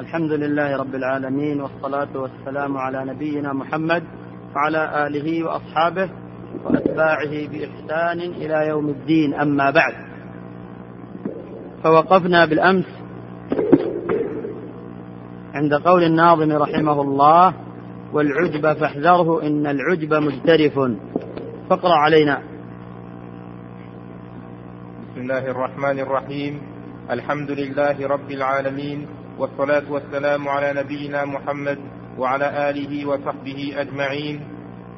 الحمد لله رب العالمين والصلاة والسلام على نبينا محمد وعلى آله وأصحابه وأتباعه بإحسان إلى يوم الدين. أما بعد فوقفنا بالأمس عند قول الناظم رحمه الله والعجب فاحذره إن العجب مجترف فاقرأ علينا. بسم الله الرحمن الرحيم. الحمد لله رب العالمين والصلاة والسلام على نبينا محمد وعلى آله وصحبه أجمعين.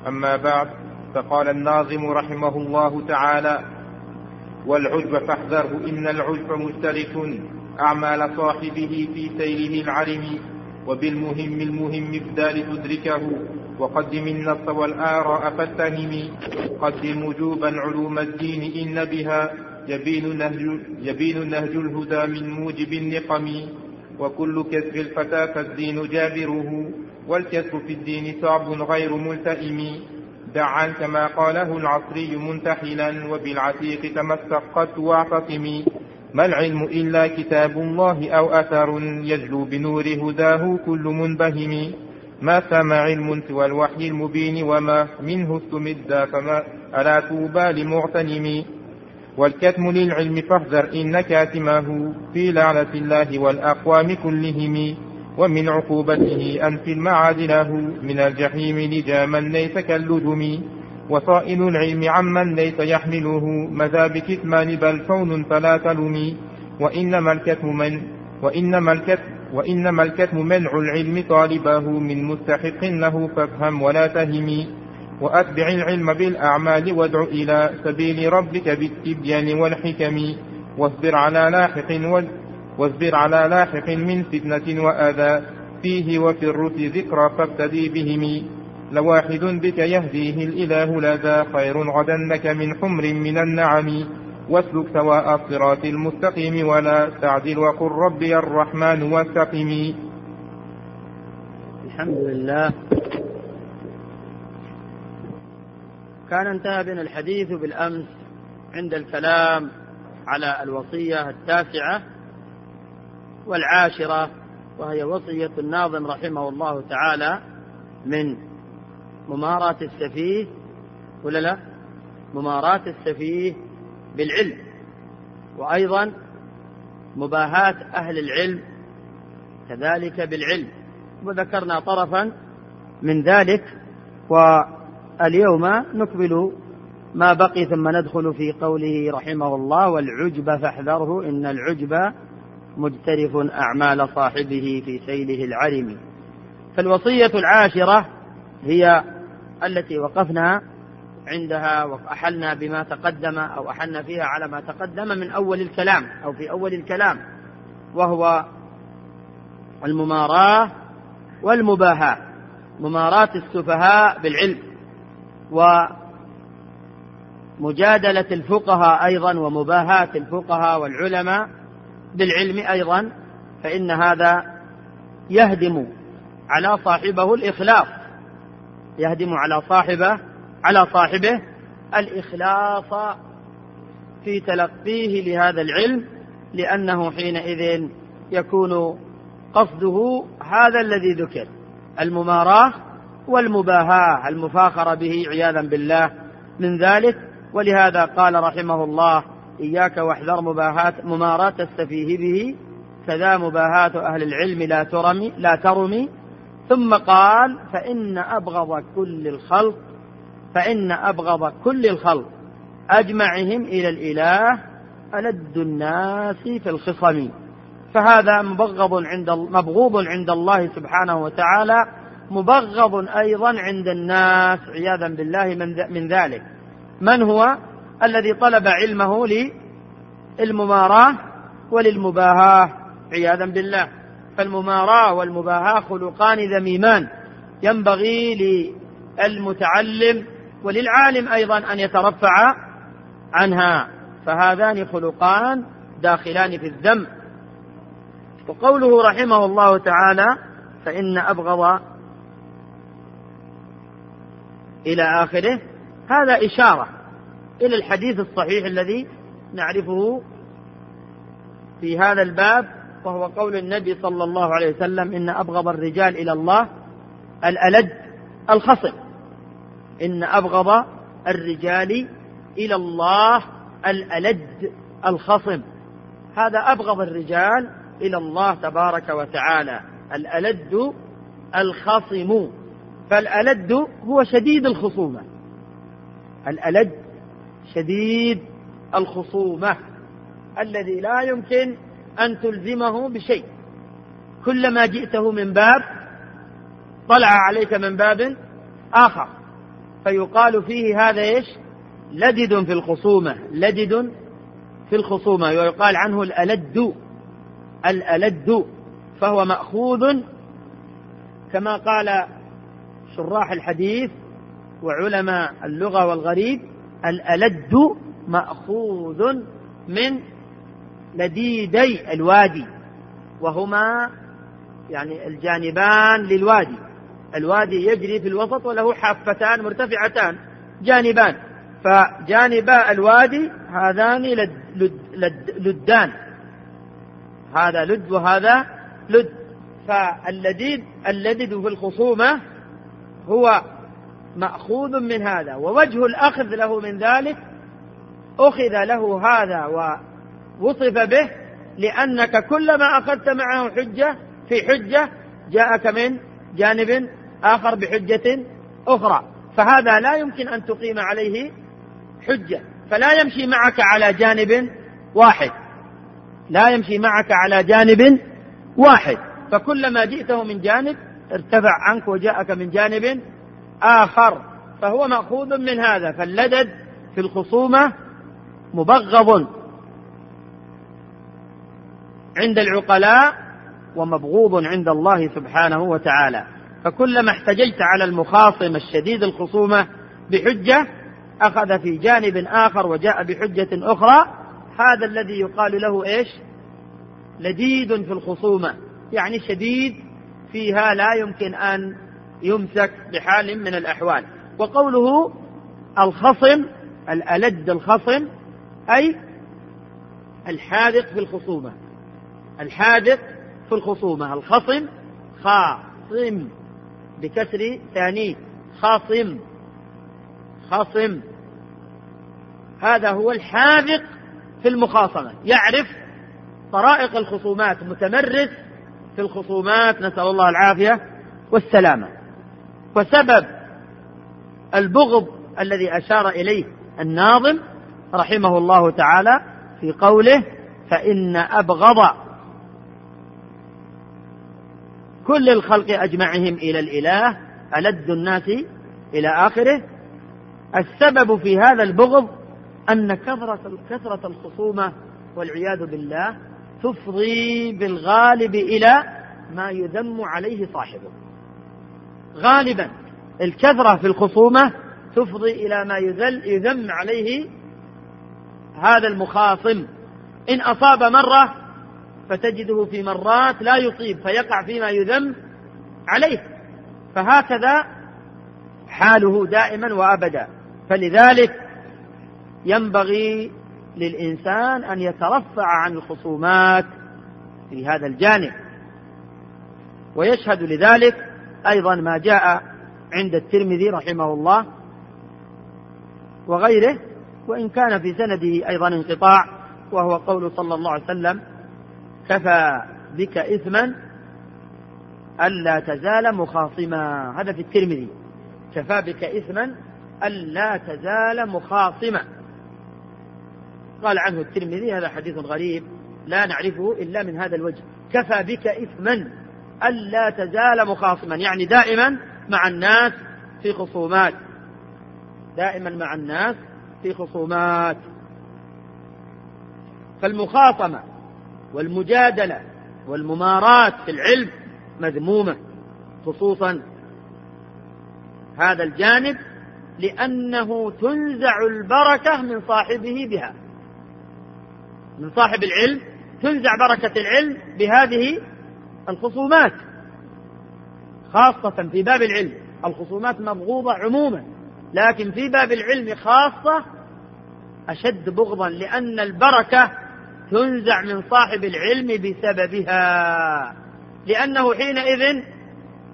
أما بعد فقال الناظم رحمه الله تعالى والعجب فاحذره إن العجب مشترك أعمال صاحبه في سيره العرم وبالمهم المهم ابدال تدركه وقدم النص والآراء فاتهم قدم وجوبا علوم الدين إن بها يبين نهج, يبين نهج الهدى من موجب النقم. وكل كسب الفتى فالدين جابره والكسب في الدين صعب غير ملتئم. دع عنك ما قاله العصري منتحلا وبالعتيق تمسك قد واعتصم. ما العلم إلا كتاب الله أو أثر يجلو بنور هداه كل منبهم. ما سمع علم سوى الوحي المبين وما منه استمد فما ألا توبى لمغتنم والكتم للعلم فاحذر إن كاتمه في لعنة الله والأقوام كلهم ومن عقوبته أن في المعاد له من الجحيم لجاما ليس كاللجم. وصائل العلم عمن ليس يحمله مذا بكتمان بل كون فلا تلمي وإنما الكتم من وإنما الكتم وإنما الكتم منع العلم طالبه من مستحق له فافهم ولا تهمي وأتبع العلم بالأعمال وادع إلى سبيل ربك بالتبيان والحكم واصبر على لاحق واصبر على لاحق من فتنة وأذى. فيه وفي الرسل ذكرى فابتدي بهم. لواحد بك يهديه الإله لذا. خير غدا لك من حمر من النعم. واسلك سواء الصراط المستقيم ولا تعدل. وقل ربي الرحمن واستقم الحمد لله. كان انتهى بنا الحديث بالأمس عند الكلام على الوصية التاسعة والعاشرة وهي وصية الناظم رحمه الله تعالى من مماراة السفيه ولا لا؟ مماراة السفيه بالعلم وأيضا مباهاة أهل العلم كذلك بالعلم وذكرنا طرفا من ذلك واليوم نكمل ما بقي ثم ندخل في قوله رحمه الله والعجب فاحذره إن العجب مجترف أعمال صاحبه في سيله العرم فالوصية العاشرة هي التي وقفنا عندها وأحلنا بما تقدم أو أحلنا فيها على ما تقدم من أول الكلام أو في أول الكلام وهو المماراة والمباهاة مماراة السفهاء بالعلم. ومجادلة الفقهاء أيضا ومباهاة الفقهاء والعلماء بالعلم أيضا فإن هذا يهدم على صاحبه الإخلاص. يهدم على صاحبه على صاحبه الإخلاص في تلقيه لهذا العلم لأنه حينئذ يكون قصده هذا الذي ذكر المماراة والمباهاة المفاخرة به عياذا بالله. من ذلك ولهذا قال رحمه الله إياك واحذر مباهاة مماراة السفيه به كذا مباهاة أهل العلم لا ترمي لا ترمي. ثم قال فإن أبغض كل الخلق فإن أبغض كل الخلق أجمعهم إلى الإله ألد الناس في الخصم. فهذا مبغض عند مبغوض عند الله سبحانه وتعالى مبغض أيضا عند الناس عياذا بالله من, من ذلك. من هو؟ الذي طلب علمه للمماراة وللمباهاة. عياذا بالله. فالمماراة والمباهاة خلقان ذميمان. ينبغي للمتعلم وللعالم أيضا أن يترفع عنها. فهذان خلقان داخلان في الذم. وقوله رحمه الله تعالى فإن أبغض إلى آخره. هذا إشارة إلى الحديث الصحيح الذي نعرفه في هذا الباب وهو قول النبي صلى الله عليه وسلم إن أبغض الرجال إلى الله الألد الخصم. إن أبغض الرجال إلى الله الألد الخصم. هذا أبغض الرجال إلى الله تبارك وتعالى الألد الخصم. فالألد هو شديد الخصومة. الألد شديد الخصومة الذي لا يمكن أن تلزمه بشيء. كلما جئته من باب طلع عليك من باب آخر. فيقال فيه هذا إيش؟ لدد في الخصومة لدد في الخصومة. ويقال عنه الألد الألد فهو مأخوذ كما قال شراح الحديث وعلماء اللغة والغريب الألد مأخوذ من لديدي الوادي وهما يعني الجانبان للوادي. الوادي يجري في الوسط وله حافتان مرتفعتان جانبان. فجانبا الوادي هذان لد لد لد لدان. هذا لد وهذا لد. فاللديد اللدد في الخصومة هو مأخوذ من هذا ووجه الأخذ له من ذلك أخذ له هذا ووصف به لأنك كلما أخذت معه حجة في حجة جاءك من جانب آخر بحجة أخرى. فهذا لا يمكن أن تقيم عليه حجة. فلا يمشي معك على جانب واحد. لا يمشي معك على جانب واحد. فكلما جئته من جانب ارتفع عنك وجاءك من جانب آخر فهو مأخوذ من هذا فاللدد في الخصومة مبغض عند العقلاء ومبغوض عند الله سبحانه وتعالى. فكلما احتججت على المخاصم الشديد الخصومة بحجة أخذ في جانب آخر وجاء بحجة أخرى هذا الذي يقال له إيش؟ لديد في الخصومة يعني شديد فيها لا يمكن أن يمسك بحال من الأحوال. وقوله الخصم الألد الخصم أي الحاذق في الخصومة. الحاذق في الخصومة. الخصم خاصم بكسر ثاني. خاصم. خصم هذا هو الحاذق في المخاصمة. يعرف طرائق الخصومات متمرس في الخصومات نسأل الله العافية والسلامة. وسبب البغض الذي أشار إليه الناظم رحمه الله تعالى في قوله فإن أبغض كل الخلق أجمعهم إلى الإله ألد الناس إلى آخره. السبب في هذا البغض أن كثرة كثرة الخصومة والعياذ بالله تفضي بالغالب إلى ما يذم عليه صاحبه. غالبا الكثرة في الخصومة تفضي إلى ما يذل يذم عليه هذا المخاصم. إن أصاب مرة فتجده في مرات لا يصيب فيقع فيما يذم عليه. فهكذا حاله دائما وابدا. فلذلك ينبغي للإنسان أن يترفع عن الخصومات في هذا الجانب. ويشهد لذلك أيضا ما جاء عند الترمذي رحمه الله وغيره وإن كان في سنده أيضا انقطاع وهو قول صلى الله عليه وسلم كفى بك إثما ألا تزال مخاصما. هذا في الترمذي. كفى بك إثما ألا تزال مخاصما. قال عنه الترمذي هذا حديث غريب لا نعرفه إلا من هذا الوجه. كفى بك إثما ألا تزال مخاصما يعني دائما مع الناس في خصومات. دائما مع الناس في خصومات. فالمخاصمة والمجادلة والممارات في العلم مذمومة خصوصا هذا الجانب لأنه تنزع البركة من صاحبه بها. من صاحب العلم تنزع بركة العلم بهذه الخصومات خاصة في باب العلم. الخصومات مبغوضة عموما لكن في باب العلم خاصة أشد بغضا لأن البركة تنزع من صاحب العلم بسببها. لأنه حينئذ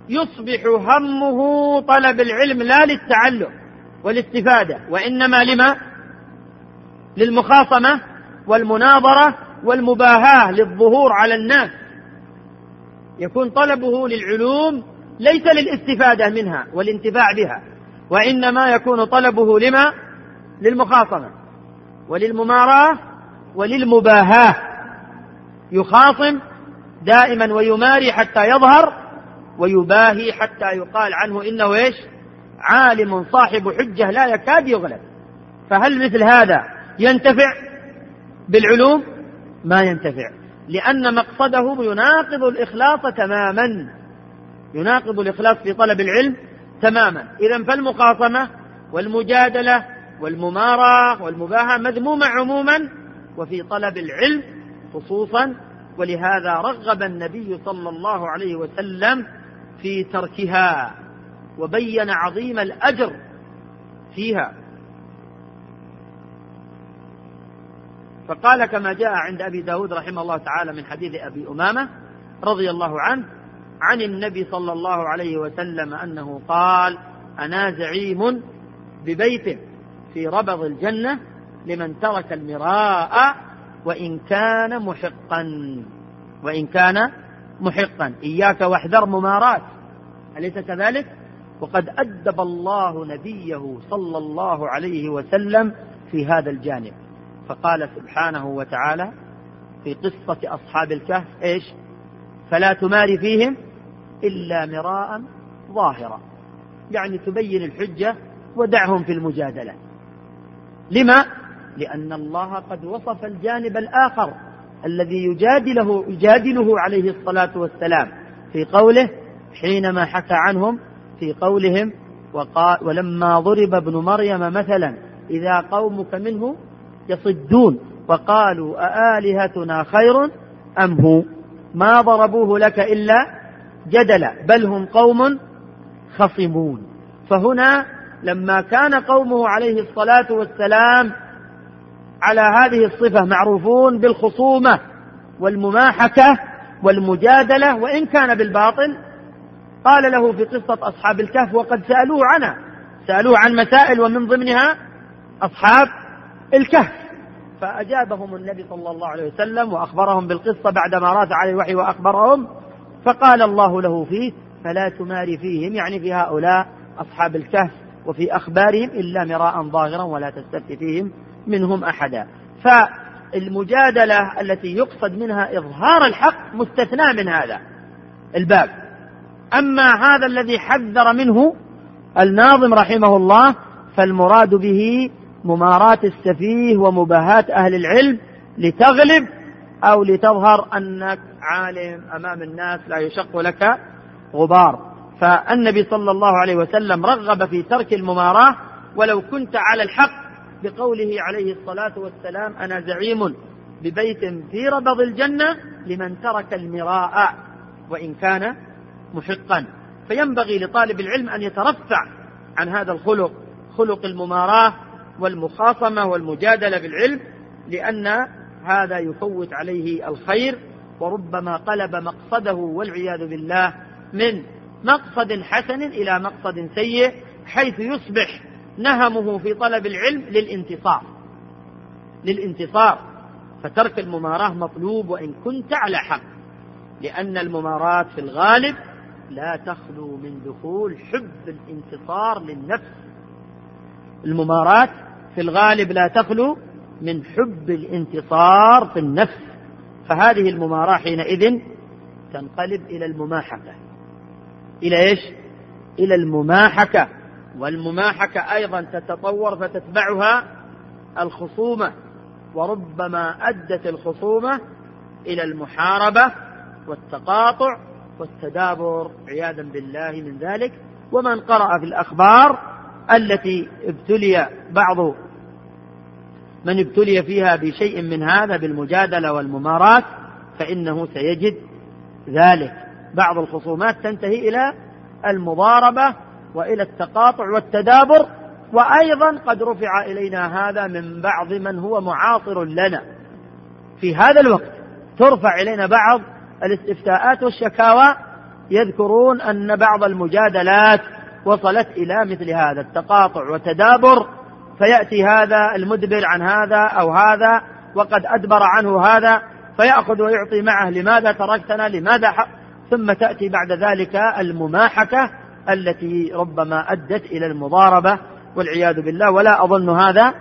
يصبح همه طلب العلم لا للتعلم والاستفادة وإنما لما؟ للمخاصمة والمناظرة والمباهاة للظهور على الناس. يكون طلبه للعلوم ليس للاستفادة منها والانتفاع بها وإنما يكون طلبه لما؟ للمخاصمة وللمماراة وللمباهاة. يخاصم دائما ويماري حتى يظهر ويباهي حتى يقال عنه إنه إيش؟ عالم صاحب حجة لا يكاد يغلب. فهل مثل هذا ينتفع؟ بالعلوم ما ينتفع لأن مقصده يناقض الإخلاص تماما يناقض الإخلاص في طلب العلم تماما. إذا فالمخاصمة والمجادلة والمماراة والمباهاة مذمومة عموما وفي طلب العلم خصوصا ولهذا رغب النبي صلى الله عليه وسلم في تركها وبين عظيم الأجر فيها. فقال كما جاء عند أبي داود رحمه الله تعالى من حديث أبي أمامة رضي الله عنه عن النبي صلى الله عليه وسلم أنه قال أنا زعيم ببيت في ربض الجنة لمن ترك المراء وإن كان محقا وإن كان محقا. إياك واحذر ممارات. أليس كذلك؟ وقد أدب الله نبيه صلى الله عليه وسلم في هذا الجانب. فقال سبحانه وتعالى في قصة أصحاب الكهف إيش؟ فلا تماري فيهم إلا مراء ظاهرا. يعني تبين الحجة ودعهم في المجادلة. لما؟ لأن الله قد وصف الجانب الآخر الذي يجادله يجادله عليه الصلاة والسلام في قوله حينما حكى عنهم في قولهم ولما ضرب ابن مريم مثلا إذا قومك منه يصدون وقالوا أآلهتنا خير أم هو؟ ما ضربوه لك إلا جدلا بل هم قوم خصمون. فهنا لما كان قومه عليه الصلاة والسلام على هذه الصفة معروفون بالخصومة والمماحكة والمجادلة وإن كان بالباطل قال له في قصة أصحاب الكهف وقد سألوه عنها سألوه عن مسائل ومن ضمنها أصحاب الكهف. فأجابهم النبي صلى الله عليه وسلم وأخبرهم بالقصة بعدما رات عليه الوحي وأخبرهم فقال الله له فيه فلا تماري فيهم يعني في هؤلاء أصحاب الكهف وفي أخبارهم إلا مراء ظاهرا ولا تستفت فيهم منهم أحدا. فالمجادلة التي يقصد منها إظهار الحق مستثنى من هذا الباب. أما هذا الذي حذر منه الناظم رحمه الله فالمراد به مماراة السفيه ومباهاة أهل العلم لتغلب أو لتظهر أنك عالم أمام الناس لا يشق لك غبار. فالنبي صلى الله عليه وسلم رغب في ترك المماراة ولو كنت على الحق بقوله عليه الصلاة والسلام أنا زعيم ببيت في ربض الجنة لمن ترك المراء وإن كان محقا. فينبغي لطالب العلم أن يترفع عن هذا الخلق خلق المماراة والمخاصمة والمجادلة بالعلم لأن هذا يفوت عليه الخير وربما قلب مقصده والعياذ بالله من مقصد حسن إلى مقصد سيء حيث يصبح نهمه في طلب العلم للانتصار. للانتصار. فترك المماراة مطلوب وإن كنت على حق لأن المماراة في الغالب لا تخلو من دخول حب الانتصار للنفس. المماراة في الغالب لا تخلو من حب الانتصار في النفس. فهذه المماراة حينئذ تنقلب إلى المماحكة. إلى إيش؟ إلى المماحكة. والمماحكة أيضا تتطور فتتبعها الخصومة وربما أدت الخصومة إلى المحاربة والتقاطع والتدابر عياذا بالله من ذلك. ومن قرأ في الأخبار التي ابتلي بعض من ابتلي فيها بشيء من هذا بالمجادلة والممارات فإنه سيجد ذلك. بعض الخصومات تنتهي إلى المضاربة وإلى التقاطع والتدابر وأيضا قد رفع إلينا هذا من بعض من هو معاصر لنا. في هذا الوقت ترفع إلينا بعض الاستفتاءات والشكاوى يذكرون أن بعض المجادلات وصلت إلى مثل هذا التقاطع وتدابر فيأتي هذا المدبر عن هذا أو هذا وقد أدبر عنه هذا فيأخذ ويعطي معه لماذا تركتنا لماذا حق ثم تأتي بعد ذلك المماحكة التي ربما أدت إلى المضاربة والعياذ بالله ولا أظن هذا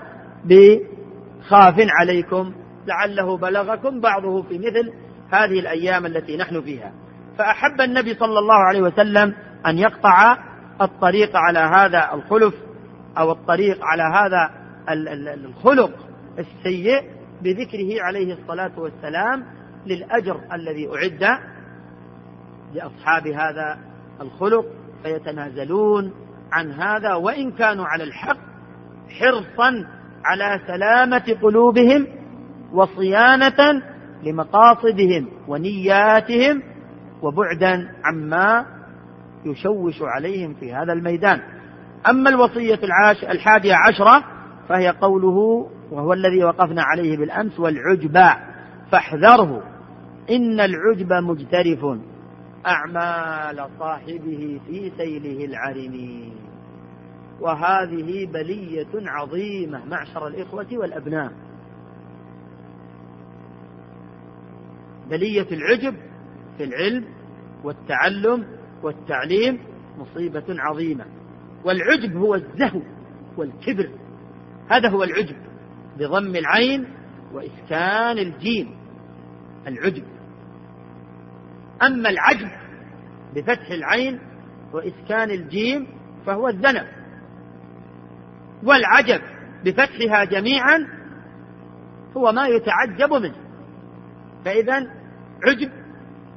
بخاف عليكم لعله بلغكم بعضه في مثل هذه الأيام التي نحن فيها. فأحب النبي صلى الله عليه وسلم أن يقطع الطريق على هذا الخلف أو الطريق على هذا الخلق السيء بذكره عليه الصلاة والسلام للأجر الذي أعد لأصحاب هذا الخلق فيتنازلون عن هذا وإن كانوا على الحق حرصا على سلامة قلوبهم وصيانة لمقاصدهم ونياتهم وبعدا عما يشوش عليهم في هذا الميدان. أما الوصية العاش الحادية عشرة فهي قوله وهو الذي وقفنا عليه بالأمس والعجب فاحذره. إن العجب مجترف. أعمال صاحبه في سيله العرم. وهذه بلية عظيمة معشر الإخوة والأبناء. بلية العجب في العلم والتعلم والتعليم مصيبة عظيمة. والعجب هو الزهو والكبر. هذا هو العجب بضم العين وإسكان الجيم. العجب. أما العجب بفتح العين وإسكان الجيم فهو الذنب والعجب بفتحها جميعا هو ما يتعجب منه. فإذا عجب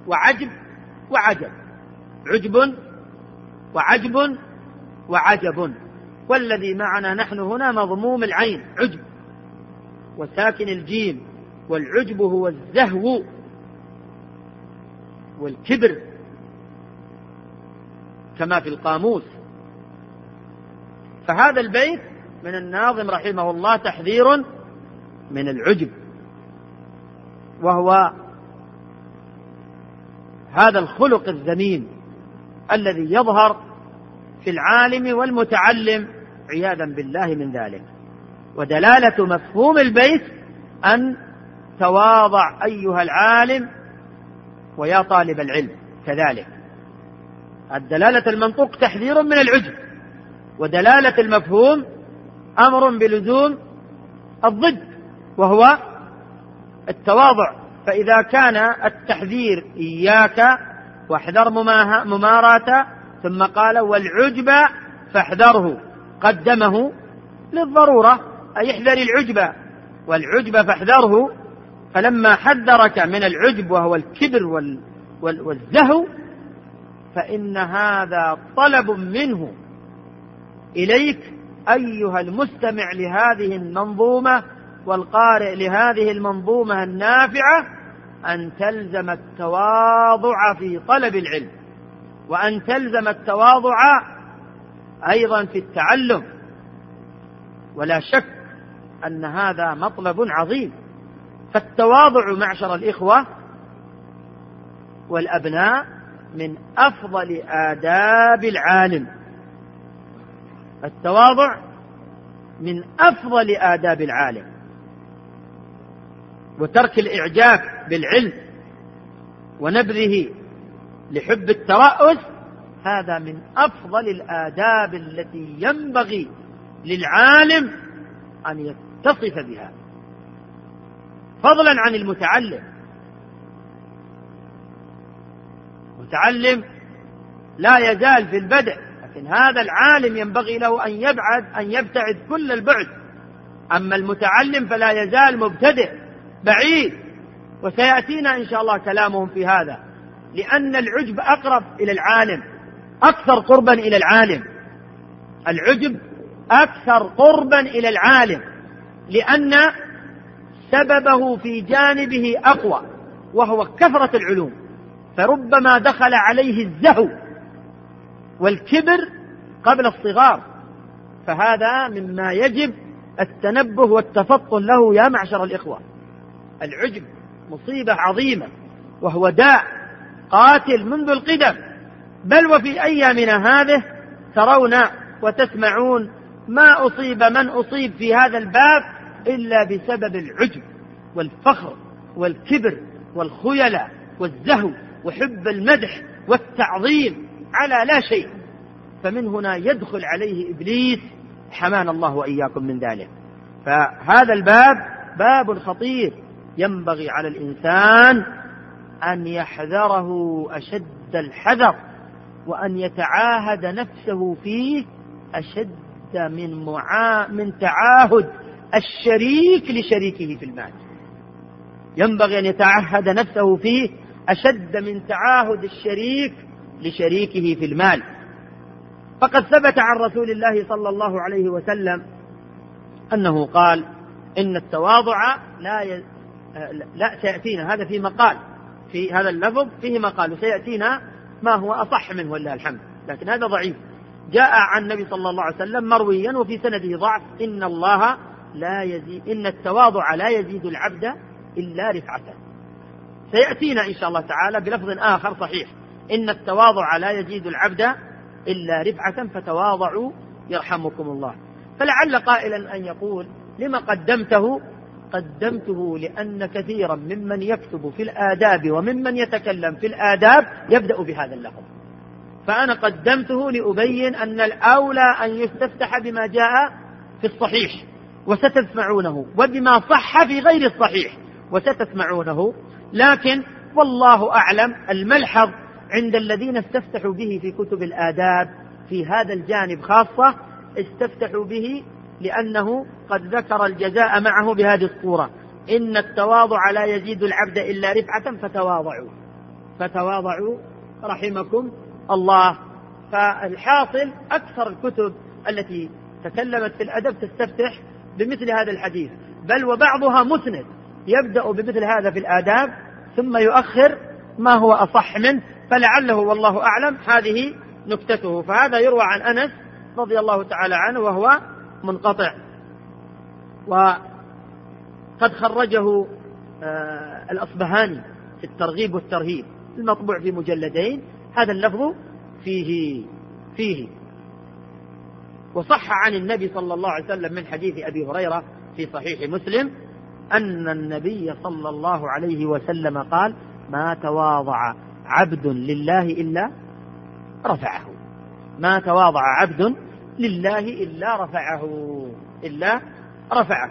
وعجب وعجب. عجب وعجب وعجب. والذي معنا نحن هنا مضموم العين عجب وساكن الجيم والعجب هو الزهو والكبر كما في القاموس. فهذا البيت من الناظم رحمه الله تحذير من العجب وهو هذا الخلق الذميم الذي يظهر في العالم والمتعلم عياذا بالله من ذلك. ودلالة مفهوم البيت أن تواضع أيها العالم ويا طالب العلم كذلك. الدلالة المنطوق تحذير من العجب ودلالة المفهوم أمر بلزوم الضد وهو التواضع. فإذا كان التحذير إياك واحذر مماراة ثم قال والعجب فاحذره. قدمه للضرورة أي احذر العجب. والعجب فاحذره فلما حذرك من العجب وهو الكبر وال والزهو فإن هذا طلب منه. إليك أيها المستمع لهذه المنظومة والقارئ لهذه المنظومة النافعة أن تلزم التواضع في طلب العلم وأن تلزم التواضع أيضا في التعلم. ولا شك أن هذا مطلب عظيم. فالتواضع معشر الإخوة والأبناء من أفضل آداب العالم. التواضع من أفضل آداب العالم. وترك الإعجاب بالعلم ونبذه لحب الترأس هذا من أفضل الآداب التي ينبغي للعالم أن يتصف بها. فضلا عن المتعلم. متعلم لا يزال في البدء لكن هذا العالم ينبغي له أن يبعد أن يبتعد كل البعد. أما المتعلم فلا يزال مبتدئ بعيد. وسيأتينا إن شاء الله كلامهم في هذا لأن العجب أقرب إلى العالم أكثر قربا إلى العالم. العجب أكثر قربا إلى العالم لأن سببه في جانبه أقوى وهو كثرة العلوم. فربما دخل عليه الزهو والكبر قبل الصغار. فهذا مما يجب التنبه والتفطن له يا معشر الإخوة. العجب مصيبة عظيمة وهو داء قاتل منذ القدم. بل وفي أيامنا هذه ترون وتسمعون ما أصيب من أصيب في هذا الباب إلا بسبب العجب والفخر والكبر والخيلة والزهو وحب المدح والتعظيم على لا شيء. فمن هنا يدخل عليه إبليس حمانا الله وإياكم من ذلك. فهذا الباب باب خطير. ينبغي على الإنسان أن يحذره أشد الحذر وأن يتعاهد نفسه فيه أشد من معا من تعاهد الشريك لشريكه في المال ينبغي أن يتعهد نفسه فيه أشد من تعاهد الشريك لشريكه في المال فقد ثبت عن رسول الله صلى الله عليه وسلم أنه قال إن التواضع لا. لا سيأتينا. هذا في مقال. في هذا اللفظ فيه مقال وسيأتينا ما هو أصح منه ولله الحمد. لكن هذا ضعيف. جاء عن النبي صلى الله عليه وسلم مرويا وفي سنده ضعف. إن الله لا يزيد إن التواضع لا يزيد العبد إلا رفعة سيأتينا إن شاء الله تعالى بلفظ آخر صحيح. إن التواضع لا يزيد العبد إلا رفعة فتواضعوا يرحمكم الله. فلعل قائلا أن يقول لما قدمته قدمته لأن كثيرا ممن يكتب في الآداب وممن يتكلم في الآداب يبدأ بهذا اللفظ. فأنا قدمته لأبين أن الأولى أن يستفتح بما جاء في الصحيح وستسمعونه وبما صح في غير الصحيح وستسمعونه. لكن والله أعلم الملحظ عند الذين استفتحوا به في كتب الآداب في هذا الجانب خاصة استفتحوا به لأنه قد ذكر الجزاء معه بهذه الصورة. إن التواضع لا يزيد العبد إلا رفعة فتواضعوا. فتواضعوا رحمكم الله. فالحاصل أكثر الكتب التي تكلمت في الأدب تستفتح بمثل هذا الحديث. بل وبعضها مسند يبدأ بمثل هذا في الآداب ثم يؤخر ما هو أصح منه. فلعله والله أعلم هذه نكتته. فهذا يروى عن أنس رضي الله تعالى عنه وهو منقطع. وقد خرجه آه، الأصبهاني في الترغيب والترهيب المطبوع في مجلدين. هذا اللفظ فيه فيه. وصح عن النبي صلى الله عليه وسلم من حديث أبي هريرة في صحيح مسلم أن النبي صلى الله عليه وسلم قال ما تواضع عبد لله إلا رفعه. ما تواضع عبد لله إلا رفعه إلا رفعه.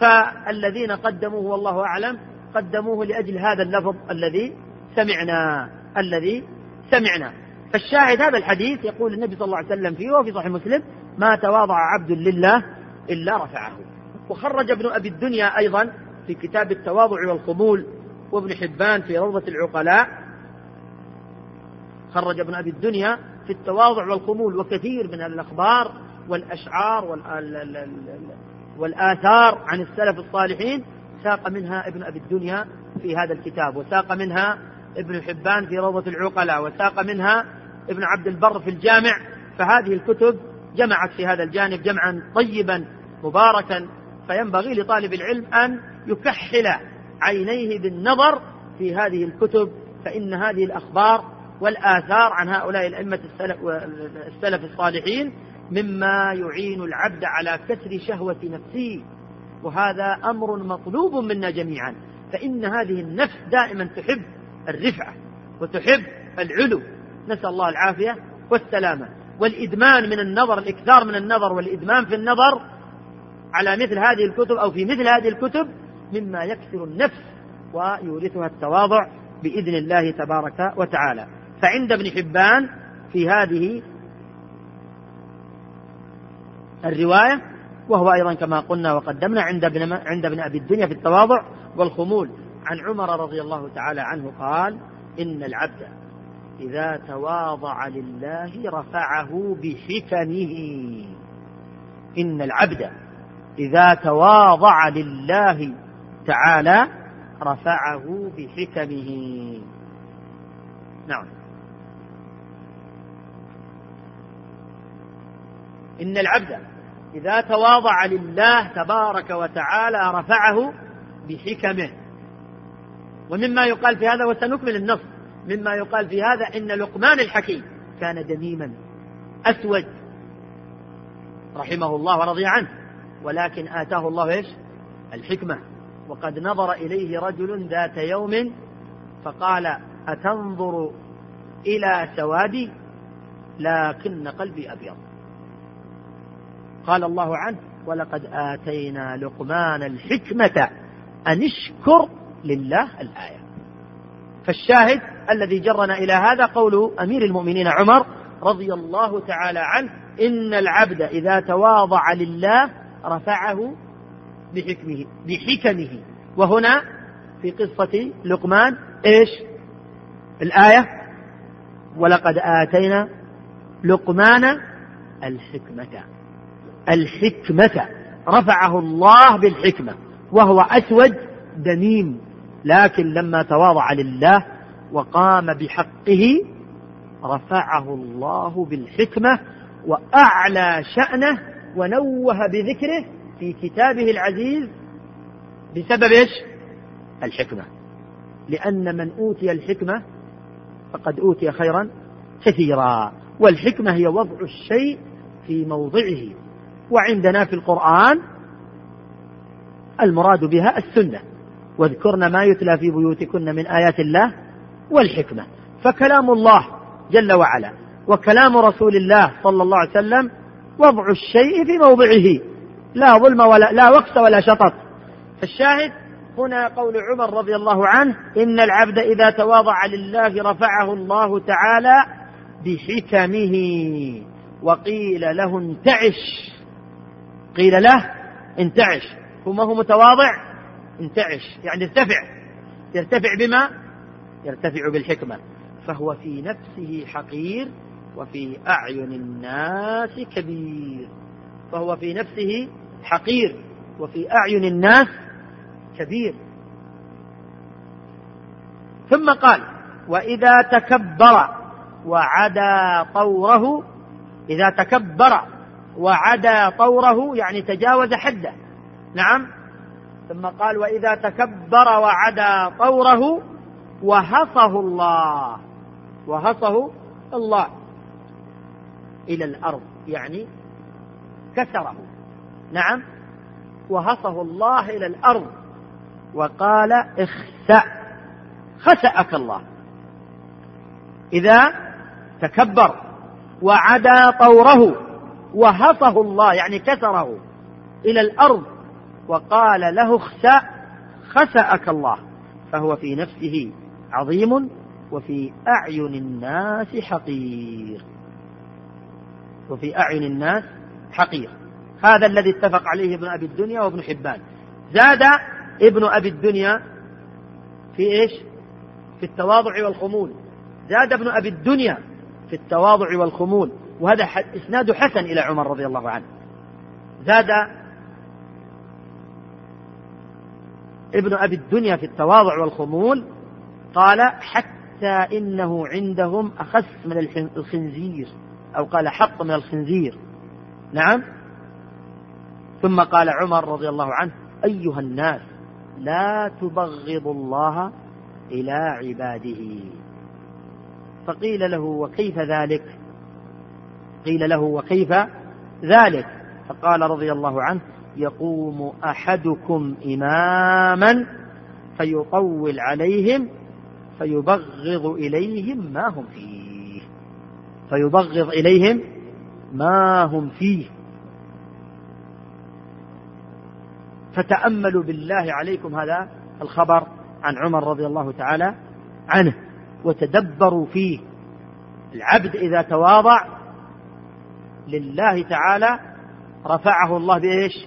فالذين قدموه والله أعلم قدموه لأجل هذا اللفظ الذي سمعنا الذي سمعنا. فالشاهد هذا الحديث يقول النبي صلى الله عليه وسلم فيه وفي صحيح مسلم ما تواضع عبد لله إلا رفعه. وخرج ابن أبي الدنيا أيضا في كتاب التواضع والقبول وابن حبان في روضة العقلاء. خرج ابن أبي الدنيا في التواضع والخمول وكثير من الأخبار والأشعار والآثار عن السلف الصالحين ساق منها ابن أبي الدنيا في هذا الكتاب وساق منها ابن حبان في روضة العقلاء وساق منها ابن عبد البر في الجامع فهذه الكتب جمعت في هذا الجانب جمعا طيبا مباركا فينبغي لطالب العلم أن يكحل عينيه بالنظر في هذه الكتب فإن هذه الأخبار والآثار عن هؤلاء الأئمة السلف, الصالحين مما يعين العبد على كسر شهوة نفسه. وهذا أمر مطلوب منا جميعا. فإن هذه النفس دائما تحب الرفعة وتحب العلو. نسأل الله العافية والسلامة. والإدمان من النظر الإكثار من النظر والإدمان في النظر على مثل هذه الكتب أو في مثل هذه الكتب مما يكسر النفس ويورثها التواضع بإذن الله تبارك وتعالى. فعند ابن حبان في هذه الرواية وهو أيضا كما قلنا وقدمنا عند ابن عند ابن أبي الدنيا في التواضع والخمول. عن عمر رضي الله تعالى عنه قال إن العبد إذا تواضع لله رفعه بحكمه إن العبد إذا تواضع لله تعالى رفعه بحكمه نعم. إن العبد إذا تواضع لله تبارك وتعالى رفعه بحكمه. ومما يقال في هذا وسنكمل النص مما يقال في هذا إن لقمان الحكيم كان دميما أسود رحمه الله ورضي عنه ولكن آتاه الله إيش؟ الحكمة. وقد نظر إليه رجل ذات يوم فقال أتنظر إلى سوادي؟ لكن قلبي أبيض. قال الله عنه ولقد آتينا لقمان الحكمة أن اشكر لله الآية. فالشاهد الذي جرنا إلى هذا قول أمير المؤمنين عمر رضي الله تعالى عنه إن العبد إذا تواضع لله رفعه بحكمه بحكمه. وهنا في قصة لقمان إيش؟ الآية ولقد آتينا لقمان الحكمة. الحكمة رفعه الله بالحكمة وهو أسود دميم لكن لما تواضع لله وقام بحقه رفعه الله بالحكمة وأعلى شأنه ونوه بذكره في كتابه العزيز بسبب إيش؟ الحكمة لأن من أوتي الحكمة فقد أوتي خيرا كثيرا والحكمة هي وضع الشيء في موضعه وعندنا في القرآن المراد بها السنة. واذكرن ما يتلى في بيوتكن من آيات الله والحكمة. فكلام الله جل وعلا وكلام رسول الله صلى الله عليه وسلم وضع الشيء في موضعه. لا ظلم ولا لا وقت ولا شطط. فالشاهد هنا قول عمر رضي الله عنه إن العبد إذا تواضع لله رفعه الله تعالى بحكمه وقيل له انتعش. قيل له انتعش. ثم هو متواضع انتعش. يعني ارتفع. يرتفع بما؟ يرتفع بالحكمة. فهو في نفسه حقير وفي أعين الناس كبير. فهو في نفسه حقير وفي أعين الناس كبير. ثم قال وإذا تكبر وعدا طوره إذا تكبر وعدا طوره يعني تجاوز حده. نعم؟ ثم قال وإذا تكبر وعدا طوره وهصه الله. وهصه الله إلى الأرض يعني كسره. نعم؟ وهصه الله إلى الأرض. وقال اخسأ خسأك الله. إذا تكبر وعدا طوره وهصه الله يعني كسره إلى الأرض وقال له اخسأ خسأك الله فهو في نفسه عظيم وفي أعين الناس حقير. وفي أعين الناس حقير. هذا الذي اتفق عليه ابن أبي الدنيا وابن حبان. زاد ابن أبي الدنيا في إيش؟ في التواضع والخمول. زاد ابن أبي الدنيا في التواضع والخمول. وهذا إسناد حسن إلى عمر رضي الله عنه. زاد ابن أبي الدنيا في التواضع والخمول قال حتى إنه عندهم أخس من الخنزير أو قال حط من الخنزير. نعم. ثم قال عمر رضي الله عنه أيها الناس لا تبغضوا الله إلى عباده. فقيل له وكيف ذلك؟ قيل له وكيف ذلك؟ فقال رضي الله عنه يقوم أحدكم إماما فيطول عليهم فيبغض إليهم ما هم فيه. فيبغض إليهم ما هم فيه. فتأملوا بالله عليكم هذا الخبر عن عمر رضي الله تعالى عنه وتدبروا فيه. العبد إذا تواضع لله تعالى رفعه الله بإيش؟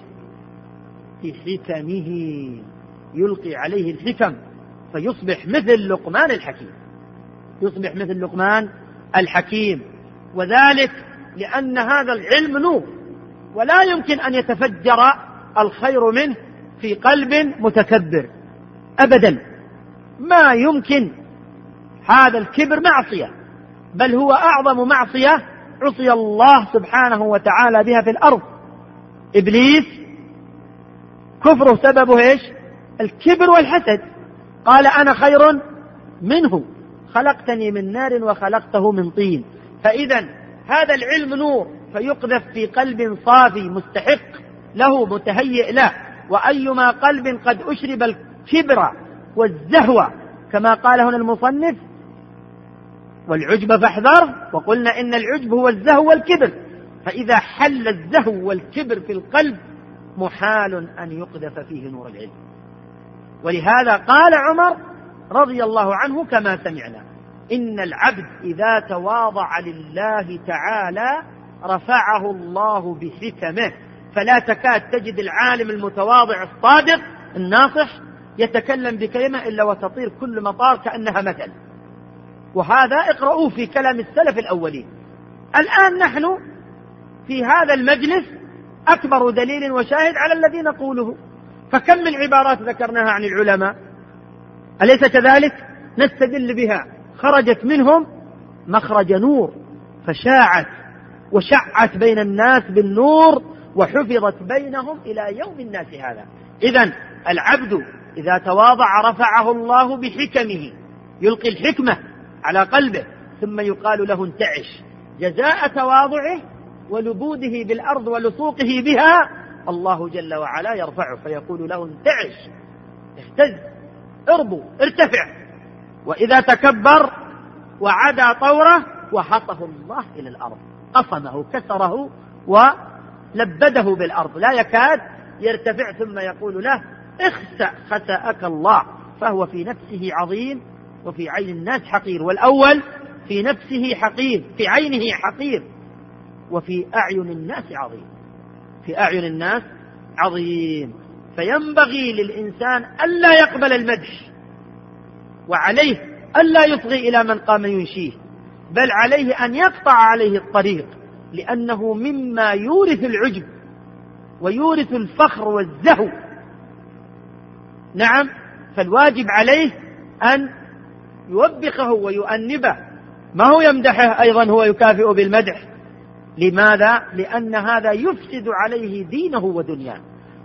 بحكمه يلقي عليه الحكم فيصبح مثل لقمان الحكيم. يصبح مثل لقمان الحكيم. وذلك لأن هذا العلم نور. ولا يمكن أن يتفجر الخير منه في قلب متكبر. أبدا. ما يمكن هذا الكبر معصية بل هو أعظم معصية عصي الله سبحانه وتعالى بها في الأرض. إبليس كفره سببه إيش؟ الكبر والحسد. قال أنا خير منه. خلقتني من نار وخلقته من طين. فإذا هذا العلم نور فيقذف في قلب صافي مستحق له متهيئ له. وأيما قلب قد أشرب الكبر والزهو كما قال هنا المصنف والعجب فاحذر. وقلنا إن العجب هو الزهو والكبر. فإذا حل الزهو والكبر في القلب محال أن يقذف فيه نور العلم. ولهذا قال عمر رضي الله عنه كما سمعنا إن العبد إذا تواضع لله تعالى رفعه الله بحكمه. فلا تكاد تجد العالم المتواضع الصادق الناصح يتكلم بكلمة إلا وتطير كل مطار كأنها مثل. وهذا اقرأوه في كلام السلف الأولين. الآن نحن في هذا المجلس أكبر دليل وشاهد على الذي نقوله فكم من عبارات ذكرناها عن العلماء؟ أليس كذلك؟ نستدل بها. خرجت منهم مخرج نور فشاعت وشعت بين الناس بالنور وحفظت بينهم إلى يوم الناس هذا. إذا العبد إذا تواضع رفعه الله بحكمه يلقي الحكمة. على قلبه ثم يقال له انتعش. جزاء تواضعه ولبوده بالأرض ولصوقه بها الله جل وعلا يرفعه فيقول له انتعش. اهتز. اربو. ارتفع. وإذا تكبر وعدا طوره وحطه الله إلى الأرض. قصمه كسره ولبده بالأرض. لا يكاد يرتفع ثم يقول له اخسأ خسأك الله فهو في نفسه عظيم. وفي عين الناس حقير والأول في نفسه حقير في عينه حقير وفي أعين الناس عظيم في أعين الناس عظيم. فينبغي للإنسان ألا يقبل المدح وعليه ألا يصغي إلى من قام ينشيه بل عليه أن يقطع عليه الطريق لأنه مما يورث العجب ويورث الفخر والزهو. نعم فالواجب عليه أن يوبخه ويؤنبه. ما هو يمدحه أيضا هو يكافئ بالمدح. لماذا؟ لأن هذا يفسد عليه دينه ودنياه.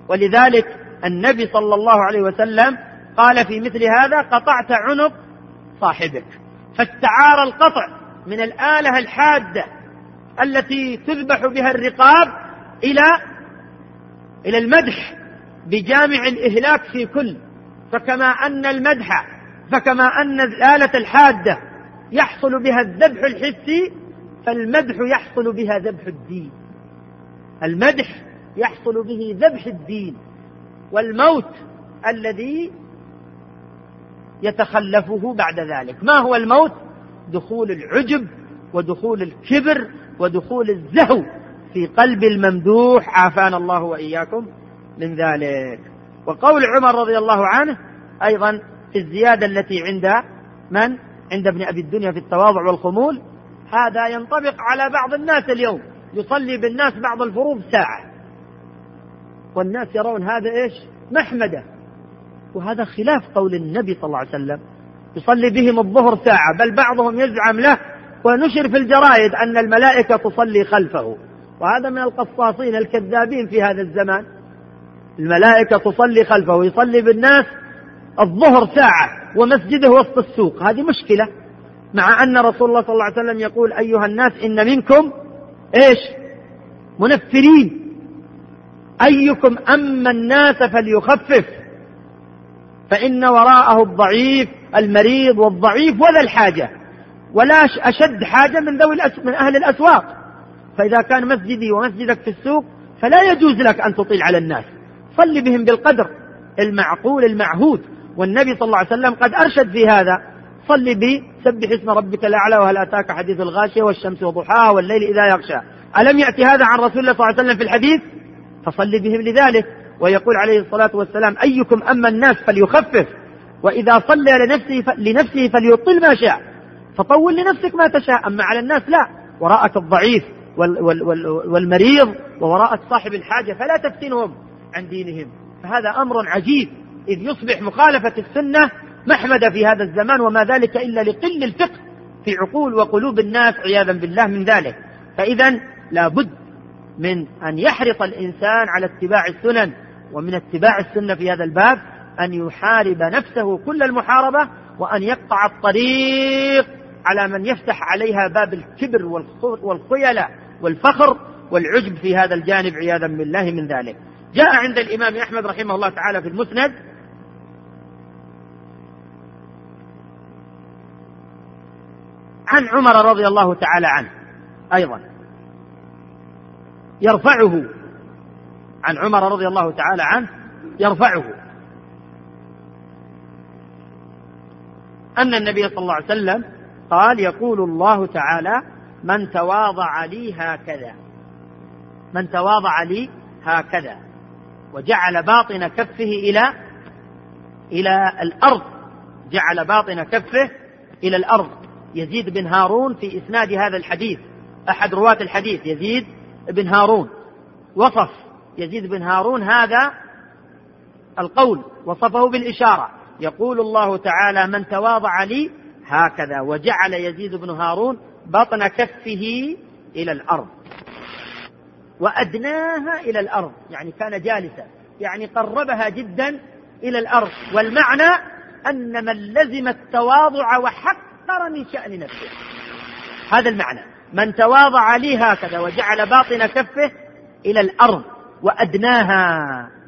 ولذلك النبي صلى الله عليه وسلم قال في مثل هذا قطعت عنق صاحبك. فاستعار القطع من الآلة الحادة التي تذبح بها الرقاب إلى إلى المدح بجامع الإهلاك في كل. فكما أن المدح فكما أن الآلة الحادة يحصل بها الذبح الحسي فالمدح يحصل بها ذبح الدين. المدح يحصل به ذبح الدين. والموت الذي يتخلفه بعد ذلك. ما هو الموت؟ دخول العجب ودخول الكبر ودخول الزهو في قلب الممدوح. عافانا الله وإياكم من ذلك. وقول عمر رضي الله عنه أيضا في الزيادة التي عند من؟ عند ابن أبي الدنيا في التواضع والخمول. هذا ينطبق على بعض الناس اليوم. يصلي بالناس بعض الفروض ساعة. والناس يرون هذا إيش؟ محمدة. وهذا خلاف قول النبي صلى الله عليه وسلم. يصلي بهم الظهر ساعة بل بعضهم يزعم له. ونشر في الجرائد أن الملائكة تصلي خلفه. وهذا من القصاصين الكذابين في هذا الزمان. الملائكة تصلي خلفه ويصلي بالناس الظهر ساعة ومسجده وسط السوق. هذه مشكلة. مع أن رسول الله صلى الله عليه وسلم يقول أيها الناس إن منكم إيش؟ منفرين. أيكم أما الناس فليخفف. فإن وراءه الضعيف المريض والضعيف وذا الحاجة. ولا أشد حاجة من ذوي من أهل الأسواق. فإذا كان مسجدي ومسجدك في السوق فلا يجوز لك أن تطيل على الناس. صل بهم بالقدر. المعقول المعهود. والنبي صلى الله عليه وسلم قد أرشد في هذا. صل بي سبح اسم ربك الأعلى وهل أتاك حديث الغاشية والشمس وضحاها والليل إذا يغشى. ألم يأتي هذا عن رسول الله صلى الله عليه وسلم في الحديث؟ فصل بهم لذلك. ويقول عليه الصلاة والسلام أيكم أما الناس فليخفف وإذا صلى لنفسه لنفسه فليطل ما شاء. فطول لنفسك ما تشاء أما على الناس لا. وراءك الضعيف والمريض ووراءك صاحب الحاجة فلا تفتنهم عن دينهم. فهذا أمر عجيب. إذ يصبح مخالفة السنة محمدة في هذا الزمان وما ذلك إلا لقل الفقه في عقول وقلوب الناس عياذا بالله من ذلك. فإذا لابد من أن يحرص الإنسان على اتباع السنن ومن اتباع السنة في هذا الباب أن يحارب نفسه كل المحاربة وأن يقطع الطريق على من يفتح عليها باب الكبر والخيلاء والفخر والعجب في هذا الجانب عياذا بالله من ذلك. جاء عند الإمام أحمد رحمه الله تعالى في المسند عن عمر رضي الله تعالى عنه أيضا. يرفعه عن عمر رضي الله تعالى عنه يرفعه. أن النبي صلى الله عليه وسلم قال يقول الله تعالى من تواضع لي هكذا من تواضع لي هكذا. وجعل باطن كفه إلى إلى الأرض. جعل باطن كفه إلى الأرض. يزيد بن هارون في إسناد هذا الحديث. أحد رواة الحديث يزيد بن هارون. وصف يزيد بن هارون هذا القول وصفه بالإشارة. يقول الله تعالى من تواضع لي هكذا. وجعل يزيد بن هارون بطن كفه إلى الأرض. وأدناها إلى الأرض يعني كان جالسا. يعني قربها جدا إلى الأرض. والمعنى أن من لزم التواضع وحقر من شأن نفسه. هذا المعنى. من تواضع لي هكذا وجعل باطن كفه إلى الأرض وأدناها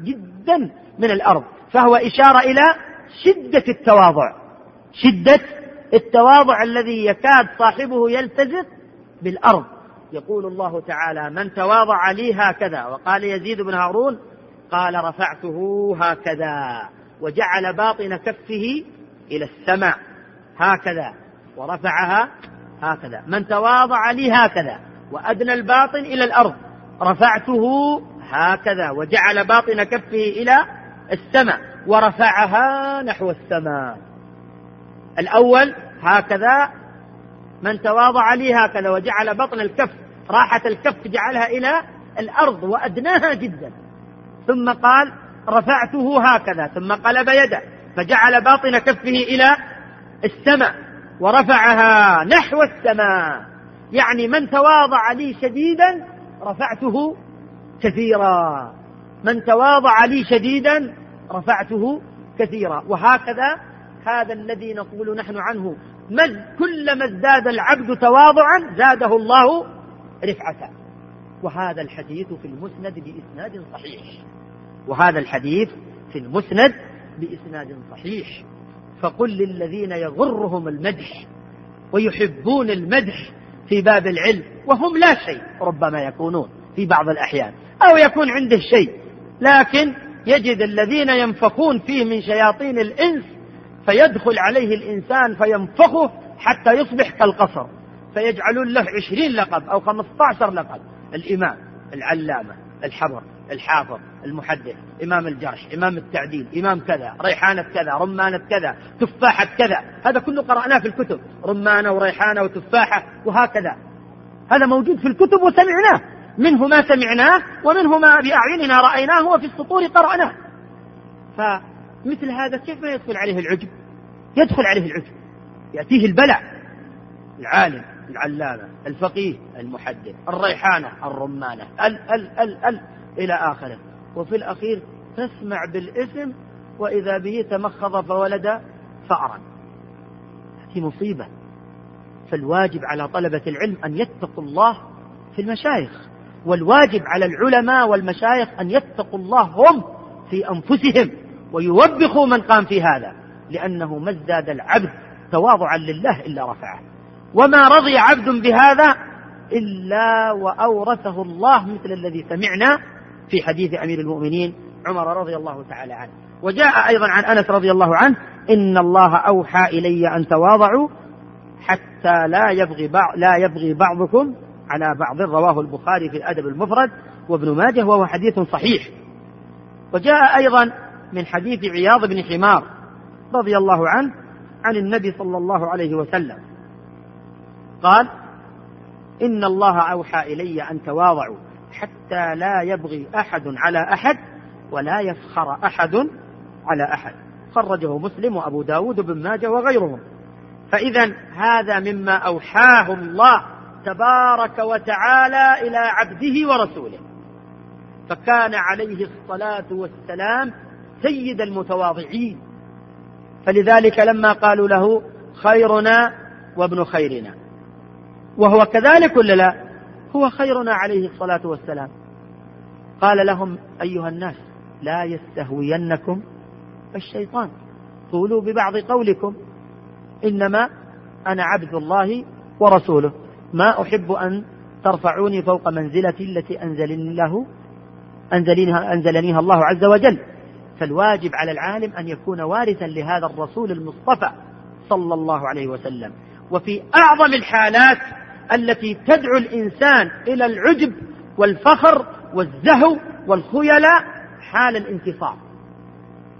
جدا من الأرض فهو إشارة إلى شدة التواضع. شدة التواضع الذي يكاد صاحبه يلتزق بالأرض. يقول الله تعالى من تواضع لي هكذا وقال يزيد بن هارون قال رفعته هكذا وجعل باطن كفه إلى السماء. هكذا. ورفعها هكذا. من تواضع لي هكذا وأدنى الباطن إلى الأرض. رفعته هكذا وجعل باطن كفه إلى السماء ورفعها نحو السماء. الأول هكذا من تواضع لي هكذا وجعل بطن الكف راحة الكف جعلها إلى الأرض وأدناها جدا. ثم قال رفعته هكذا ثم قلب يده فجعل باطن كفه إلى السماء. ورفعها نحو السماء. يعني من تواضع لي شديدا رفعته كثيرا. من تواضع لي شديدا رفعته كثيرا. وهكذا هذا الذي نقول نحن عنه. مز كلما ازداد العبد تواضعا زاده الله رفعة وهذا الحديث في المسند بإسناد صحيح. وهذا الحديث في المسند بإسناد صحيح. فقل للذين يغرهم المدح ويحبون المدح في باب العلم وهم لا شيء ربما يكونون في بعض الأحيان أو يكون عنده شيء لكن يجد الذين ينفخون فيه من شياطين الإنس فيدخل عليه الإنسان فينفخه حتى يصبح كالقصر فيجعلون له عشرين لقب أو خمسة عشر لقب الإمام العلامة الحبر الحافظ المحدث إمام الجرح إمام التعديل إمام كذا ريحانة كذا رمانة كذا تفاحة كذا هذا كله قرأناه في الكتب رمانة وريحانة وتفاحة وهكذا. هذا موجود في الكتب وسمعناه منه ما سمعناه ومنه ما بأعيننا رأيناه وفي السطور قرأناه. فمثل هذا كيف ما يدخل عليه العجب؟ يدخل عليه العجب. يأتيه البلع العالم العلامة الفقيه المحدث الريحانة الرمانة ال ال ال ال إلى آخره. وفي الأخير تسمع بالاسم وإذا به تمخض فولد فأرا هذه مصيبة. فالواجب على طلبة العلم أن يتقوا الله في المشايخ والواجب على العلماء والمشايخ أن يتقوا الله هم في أنفسهم ويوبخوا من قام في هذا لأنه ما ازداد العبد تواضعا لله إلا رفعه. وما رضي عبد بهذا إلا وأورثه الله مثل الذي سمعنا في حديث أمير المؤمنين عمر رضي الله تعالى عنه. وجاء أيضا عن أنس رضي الله عنه إن الله أوحى إلي أن تواضعوا حتى لا يبغي بعض لا يبغي بعضكم على بعض. رواه البخاري في الأدب المفرد وابن ماجه وهو حديث صحيح. وجاء أيضا من حديث عياض بن حمار رضي الله عنه عن النبي صلى الله عليه وسلم. قال إن الله أوحى إلي أن تواضعوا. حتى لا يبغي أحد على أحد ولا يفخر أحد على أحد. خرجه مسلم وأبو داود بن ماجه وغيرهم. فإذا هذا مما أوحاه الله تبارك وتعالى إلى عبده ورسوله. فكان عليه الصلاة والسلام سيد المتواضعين. فلذلك لما قالوا له خيرنا وابن خيرنا. وهو كذلك ولا لا؟ هو خيرنا عليه الصلاة والسلام. قال لهم أيها الناس لا يستهوينكم الشيطان. قولوا ببعض قولكم إنما أنا عبد الله ورسوله. ما أحب أن ترفعوني فوق منزلتي التي أنزلني الله أنزلنيها, أنزلنيها الله عز وجل. فالواجب على العالم أن يكون وارثا لهذا الرسول المصطفى صلى الله عليه وسلم. وفي أعظم الحالات التي تدعو الإنسان إلى العجب والفخر والزهو والخيلاء حال الانتصار.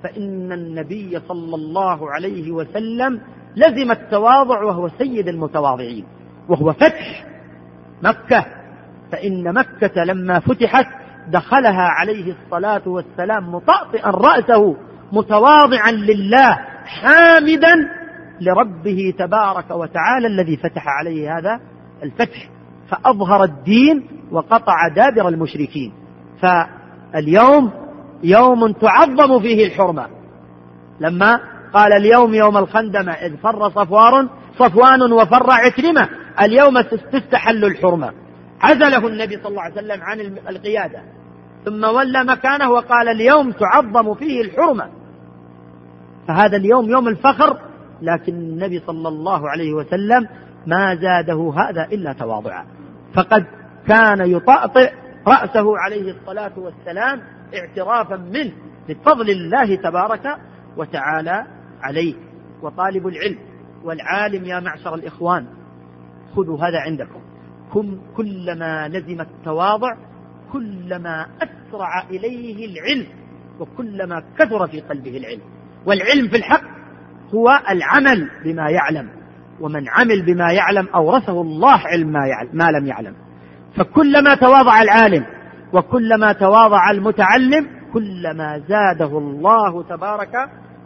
فإن النبي صلى الله عليه وسلم لزم التواضع وهو سيد المتواضعين وهو فتح مكة. فإن مكة لما فتحت دخلها عليه الصلاة والسلام مطأطئا رأسه متواضعا لله حامدا لربه تبارك وتعالى الذي فتح عليه هذا الفتح فأظهر الدين وقطع دابر المشركين. فاليوم يوم تعظم فيه الحرمة. لما قال اليوم يوم الخندمة إذ فر صفوار صفوان وفر عكرمة اليوم تستحل الحرمة. عزله النبي صلى الله عليه وسلم عن القيادة. ثم ولى مكانه وقال اليوم تعظم فيه الحرمة. فهذا اليوم يوم الفخر لكن النبي صلى الله عليه وسلم ما زاده هذا إلا تواضعا. فقد كان يطأطئ رأسه عليه الصلاة والسلام اعترافا منه بفضل الله تبارك وتعالى عليه. وطالب العلم والعالم يا معشر الإخوان خذوا هذا عندكم. كلما لزم التواضع كلما أسرع إليه العلم وكلما كثر في قلبه العلم. والعلم في الحق هو العمل بما يعلم. ومن عمل بما يعلم أورثه الله علم ما, يعلم ما لم يعلم. فكلما تواضع العالم وكلما تواضع المتعلم كلما زاده الله تبارك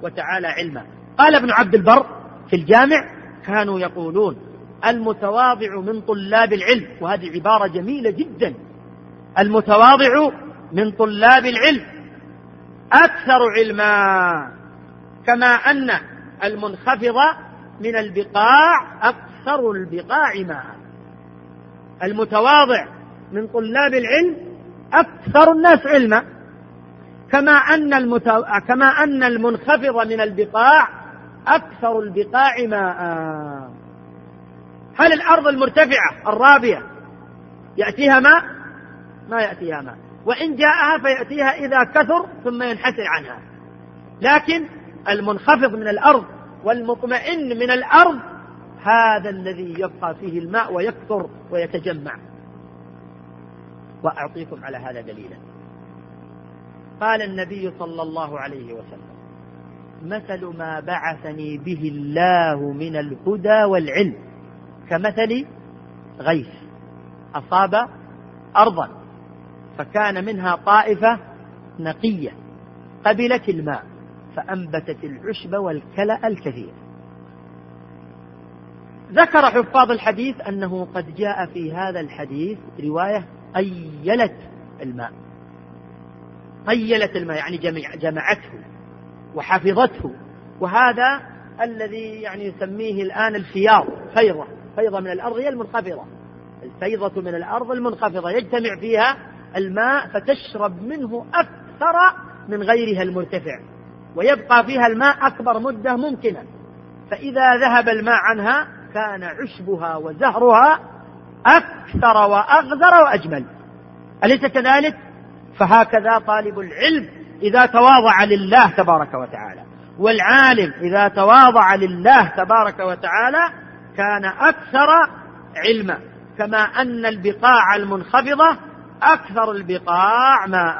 وتعالى علما. قال ابن عبد البر في الجامع كانوا يقولون المتواضع من طلاب العلم وهذه عبارة جميلة جدا. المتواضع من طلاب العلم أكثر علما كما أن المنخفض من البقاع أكثر البقاع ماء المتواضع من طلاب العلم أكثر الناس علما. كما أن المتو... كما أن المنخفض من البقاع أكثر البقاع ماء هل الأرض المرتفعة الرابية يأتيها ماء؟ ما يأتيها ماء. وإن جاءها فيأتيها إذا كثر ثم ينحسر عنها. لكن المنخفض من الأرض والمطمئن من الأرض هذا الذي يبقى فيه الماء ويكثر ويتجمع. وأعطيكم على هذا دليلا. قال النبي صلى الله عليه وسلم مثل ما بعثني به الله من الهدى والعلم كمثل غيث أصاب أرضا فكان منها طائفة نقية قبلت الماء فأنبتت العشب والكلأ الكثير. ذكر حفاظ الحديث أنه قد جاء في هذا الحديث رواية أيلت الماء. أيلت الماء يعني جمع جمعته وحفظته. وهذا الذي يعني يسميه الآن الفياض فيضة فيضة من الأرض هي المنخفضة. الفيضة من الأرض المنخفضة يجتمع فيها الماء فتشرب منه أكثر من غيرها المرتفع. ويبقى فيها الماء أكبر مدة ممكنة. فإذا ذهب الماء عنها كان عشبها وزهرها أكثر وأغزر وأجمل. أليس كذلك؟ فهكذا طالب العلم إذا تواضع لله تبارك وتعالى. والعالم إذا تواضع لله تبارك وتعالى كان أكثر علما. كما أن البقاع المنخفضة أكثر البقاع ماء.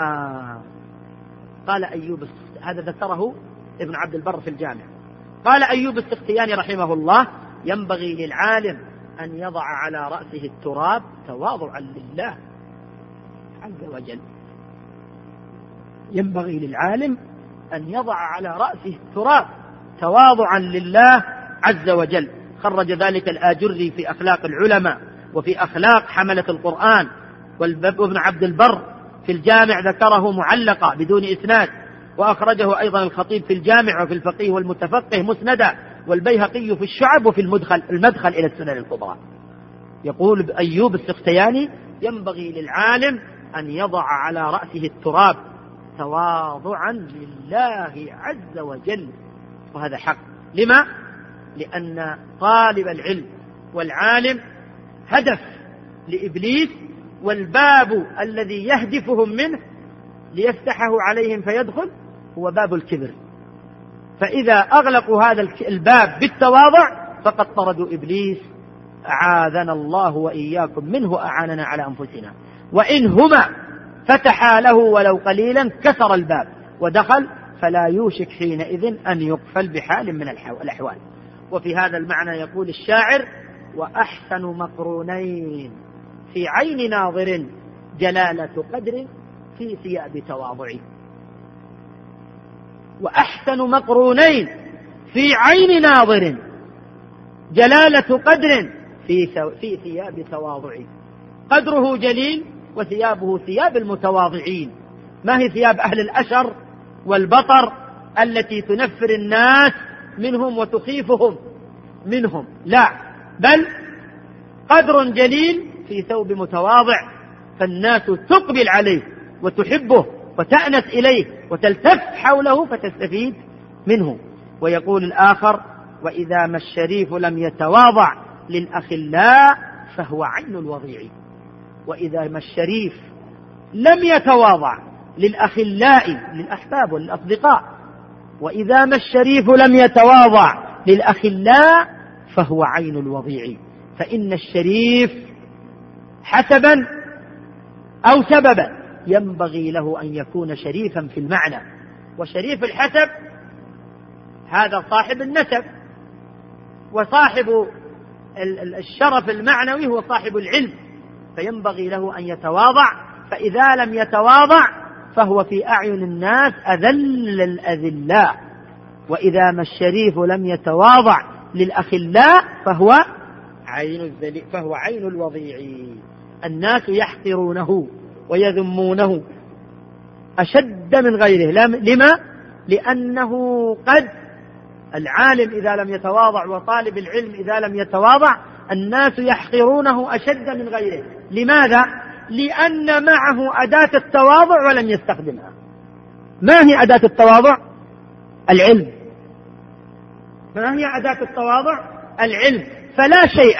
قال أيوب هذا ذكره ابن عبد البر في الجامع. قال أيوب السختياني رحمه الله ينبغي للعالم أن يضع على رأسه التراب تواضعا لله عز وجل. ينبغي للعالم أن يضع على رأسه التراب تواضعا لله عز وجل. خرج ذلك الآجري في أخلاق العلماء وفي أخلاق حملة القرآن. وابن عبد البر في الجامع ذكره معلقة بدون إسناد. وأخرجه أيضا الخطيب في الجامع وفي الفقيه والمتفقه مسندا والبيهقي في الشعب وفي المدخل المدخل إلى السنن الكبرى يقول أيوب السختياني ينبغي للعالم أن يضع على رأسه التراب تواضعا لله عز وجل وهذا حق لما؟ لأن طالب العلم والعالم هدف لإبليس والباب الذي يهدفهم منه ليفتحه عليهم فيدخل هو باب الكبر. فإذا أغلقوا هذا الباب بالتواضع فقد طردوا إبليس أعاذنا الله وإياكم منه أعاننا على أنفسنا. وإن هما فتحا له ولو قليلا كسر الباب ودخل فلا يوشك حينئذ أن يقفل بحال من الأحوال. وفي هذا المعنى يقول الشاعر وأحسن مقرونين في عين ناظر جلالة قدر في ثياب تواضع. وأحسن مقرونين في عين ناظر جلالة قدر في في ثياب تواضع. قدره جليل وثيابه ثياب المتواضعين. ما هي ثياب أهل الأشر والبطر التي تنفر الناس منهم وتخيفهم منهم؟ لا بل قدر جليل في ثوب متواضع فالناس تقبل عليه وتحبه. وتأنس إليه وتلتف حوله فتستفيد منه. ويقول الآخر وإذا ما الشريف لم يتواضع للأخلاء فهو عين الوضيع. وإذا ما الشريف لم يتواضع للأخلاء للأحباب وللأصدقاء وإذا ما الشريف لم يتواضع للأخلاء فهو عين الوضيع. فإن الشريف حسبا أو سببا. ينبغي له أن يكون شريفا في المعنى. وشريف الحسب هذا صاحب النسب. وصاحب الشرف المعنوي هو صاحب العلم. فينبغي له أن يتواضع. فإذا لم يتواضع فهو في أعين الناس أذل الأذلاء. وإذا ما الشريف لم يتواضع للأخلاء فهو عين الذليل فهو عين الوضيع. الناس يحقرونه. ويذمونه أشد من غيره لما؟ لأنه قد العالم إذا لم يتواضع وطالب العلم إذا لم يتواضع الناس يحقرونه أشد من غيره لماذا؟ لأن معه أداة التواضع ولم يستخدمها ما هي أداة التواضع؟ العلم ما هي أداة التواضع؟ العلم فلا شيء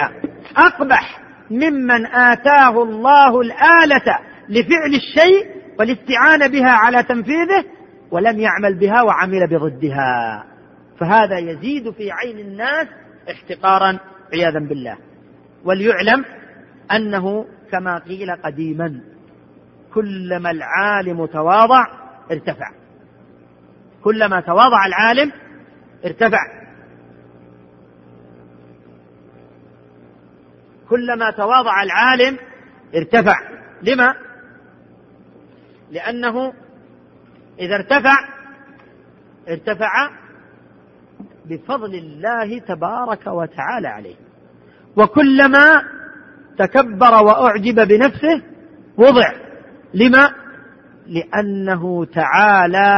أقبح ممن آتاه الله الآلة لفعل الشيء والاستعانة بها على تنفيذه ولم يعمل بها وعمل بضدها. فهذا يزيد في عين الناس احتقارا عياذا بالله. وليعلم أنه كما قيل قديما كلما العالم تواضع ارتفع. كلما تواضع العالم ارتفع. كلما تواضع العالم ارتفع. لما؟ لأنه إذا ارتفع ارتفع بفضل الله تبارك وتعالى عليه. وكلما تكبر وأعجب بنفسه وضع. لما؟ لأنه تعالى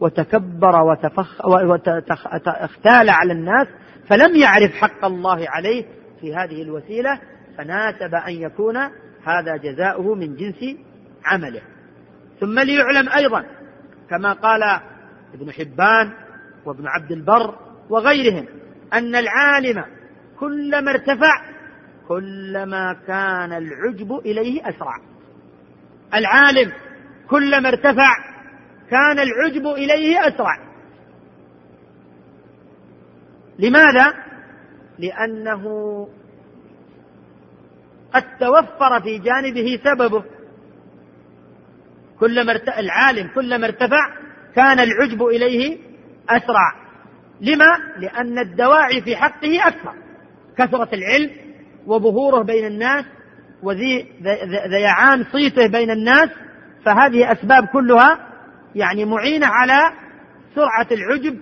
وتكبر وتفخ واختال على الناس فلم يعرف حق الله عليه في هذه الوسيلة فناسب أن يكون هذا جزاؤه من جنس عمله. ثم ليعلم أيضا كما قال ابن حبان وابن عبد البر وغيرهم أن العالم كلما ارتفع كلما كان العجب إليه أسرع. العالم كلما ارتفع كان العجب إليه أسرع. لماذا؟ لأنه قد توفر في جانبه سببه. كلما العالم كلما ارتفع كان العجب إليه أسرع. لما؟ لأن الدواعي في حقه أكثر. كثرة العلم وظهوره بين الناس وذيعان صيته بين الناس فهذه أسباب كلها يعني معينة على سرعة العجب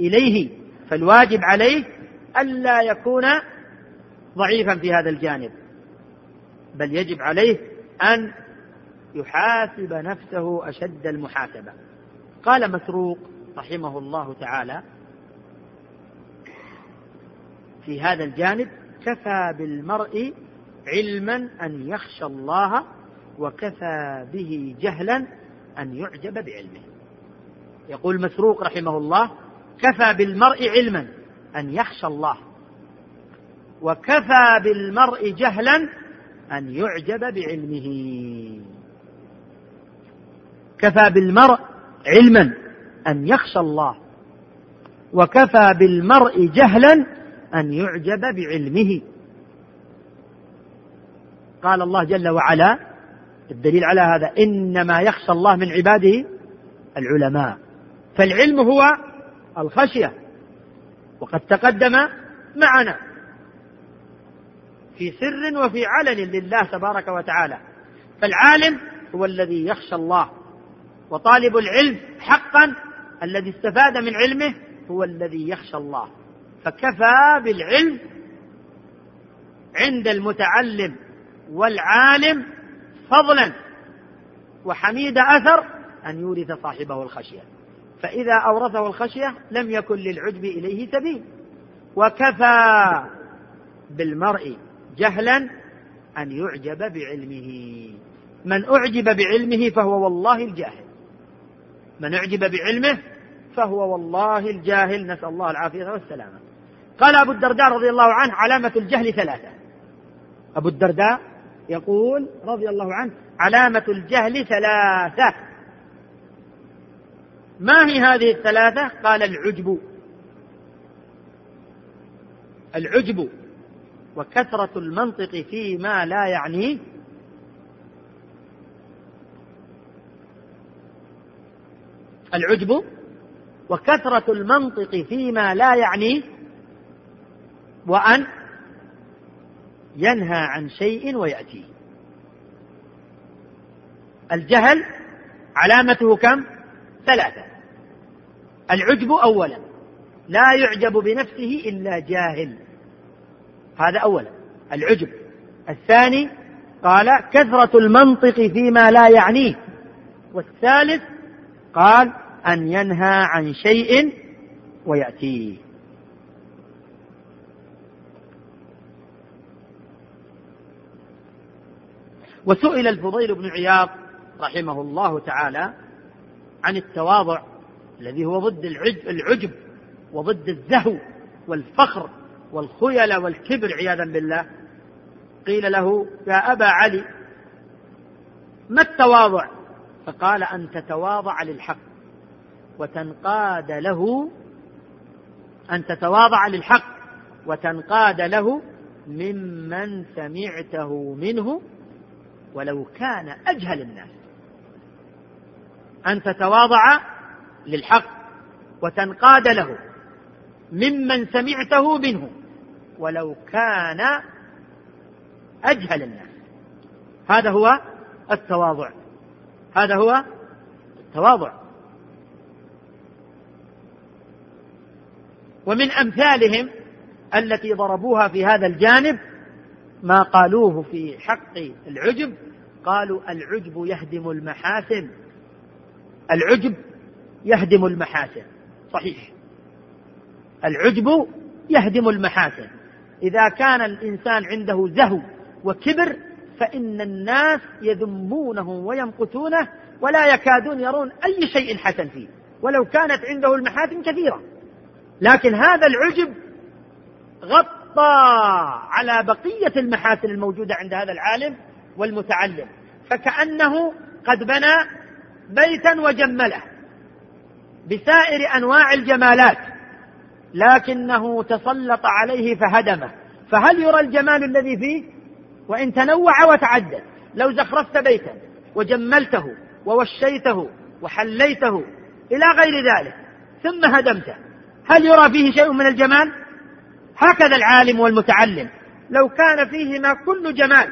إليه. فالواجب عليه ألا يكون ضعيفا في هذا الجانب. بل يجب عليه أن يحاسب نفسه أشد المحاسبة. قال مسروق رحمه الله تعالى في هذا الجانب كفى بالمرء علما أن يخشى الله وكفى به جهلا أن يعجب بعلمه. يقول مسروق رحمه الله كفى بالمرء علما أن يخشى الله وكفى بالمرء جهلا أن يعجب بعلمه. كفى بالمرء علما أن يخشى الله وكفى بالمرء جهلا أن يعجب بعلمه. قال الله جل وعلا الدليل على هذا إنما يخشى الله من عباده العلماء فالعلم هو الخشية وقد تقدم معنا في سر وفي علن لله تبارك وتعالى فالعالم هو الذي يخشى الله. وطالب العلم حقا الذي استفاد من علمه هو الذي يخشى الله. فكفى بالعلم عند المتعلم والعالم فضلا وحميد أثر أن يورث صاحبه الخشية. فإذا أورثه الخشية لم يكن للعجب إليه سبيل. وكفى بالمرء جهلا أن يعجب بعلمه. من أعجب بعلمه فهو والله الجاهل. من اعجب بعلمه فهو والله الجاهل. نسأل الله العافية والسلامة. قال أبو الدرداء رضي الله عنه علامة الجهل ثلاثة. أبو الدرداء يقول رضي الله عنه علامة الجهل ثلاثة. ما هي هذه الثلاثة؟ قال العجب. العجب وكثرة المنطق فيما لا يعنيه العجب وكثرة المنطق فيما لا يعنيه وأن ينهى عن شيء ويأتيه الجهل علامته كم؟ ثلاثة. العجب أولا. لا يعجب بنفسه إلا جاهل. هذا أولا. العجب. الثاني قال كثرة المنطق فيما لا يعنيه. والثالث قال أن ينهى عن شيء ويأتيه. وسئل الفضيل بن عياض رحمه الله تعالى عن التواضع الذي هو ضد العجب وضد الزهو والفخر والخيل والكبر عياذا بالله. قيل له يا أبا علي ما التواضع؟ فقال أن تتواضع للحق. وتنقاد له أن تتواضع للحق وتنقاد له ممن سمعته منه ولو كان أجهل الناس. أن تتواضع للحق وتنقاد له ممن سمعته منه ولو كان أجهل الناس. هذا هو التواضع. هذا هو التواضع. ومن أمثالهم التي ضربوها في هذا الجانب ما قالوه في حق العجب قالوا العجب يهدم المحاسن. العجب يهدم المحاسن صحيح. العجب يهدم المحاسن. إذا كان الإنسان عنده زهو وكبر فإن الناس يذمونه ويمقتونه ولا يكادون يرون أي شيء حسن فيه ولو كانت عنده المحاسن كثيرة. لكن هذا العجب غطى على بقية المحاسن الموجودة عند هذا العالم والمتعلم فكأنه قد بنى بيتا وجمله بسائر أنواع الجمالات لكنه تسلط عليه فهدمه. فهل يرى الجمال الذي فيه؟ وإن تنوع وتعدد لو زخرفت بيتا وجملته ووشيته وحليته إلى غير ذلك ثم هدمته. هل يرى فيه شيء من الجمال؟ هكذا العالم والمتعلم. لو كان فيهما كل جمال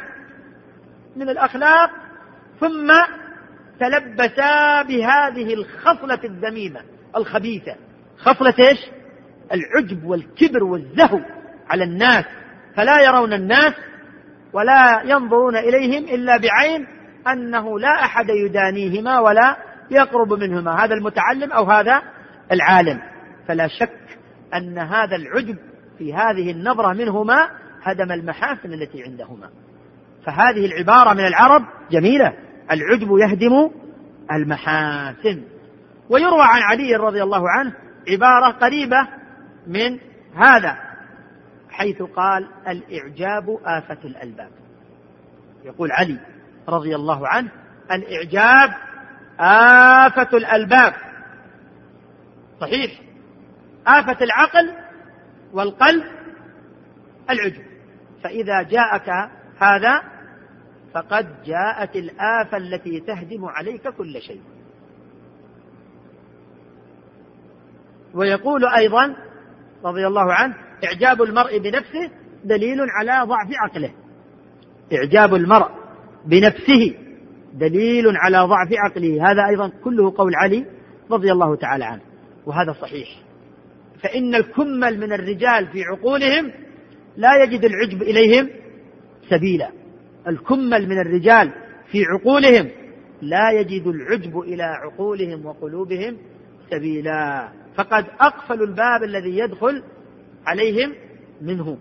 من الأخلاق ثم تلبسا بهذه الخصلة الذميمة الخبيثة. خصلة إيش؟ العجب والكبر والزهو على الناس. فلا يرون الناس ولا ينظرون إليهم إلا بعين أنه لا أحد يدانيهما ولا يقرب منهما. هذا المتعلم أو هذا العالم. فلا شك أن هذا العجب في هذه النظرة منهما هدم المحاسن التي عندهما. فهذه العبارة من العرب جميلة. العجب يهدم المحاسن. ويروى عن علي رضي الله عنه عبارة قريبة من هذا حيث قال الإعجاب آفة الألباب. يقول علي رضي الله عنه الإعجاب آفة الألباب. صحيح. آفة العقل والقلب العجب. فإذا جاءك هذا فقد جاءت الآفة التي تهدم عليك كل شيء. ويقول أيضا رضي الله عنه إعجاب المرء بنفسه دليل على ضعف عقله. إعجاب المرء بنفسه دليل على ضعف عقله. هذا أيضا كله قول علي رضي الله تعالى عنه وهذا صحيح. فإن الكمل من الرجال في عقولهم لا يجد العجب إليهم سبيلا. الكمل من الرجال في عقولهم لا يجد العجب إلى عقولهم وقلوبهم سبيلا. فقد أقفلوا الباب الذي يدخل عليهم منه.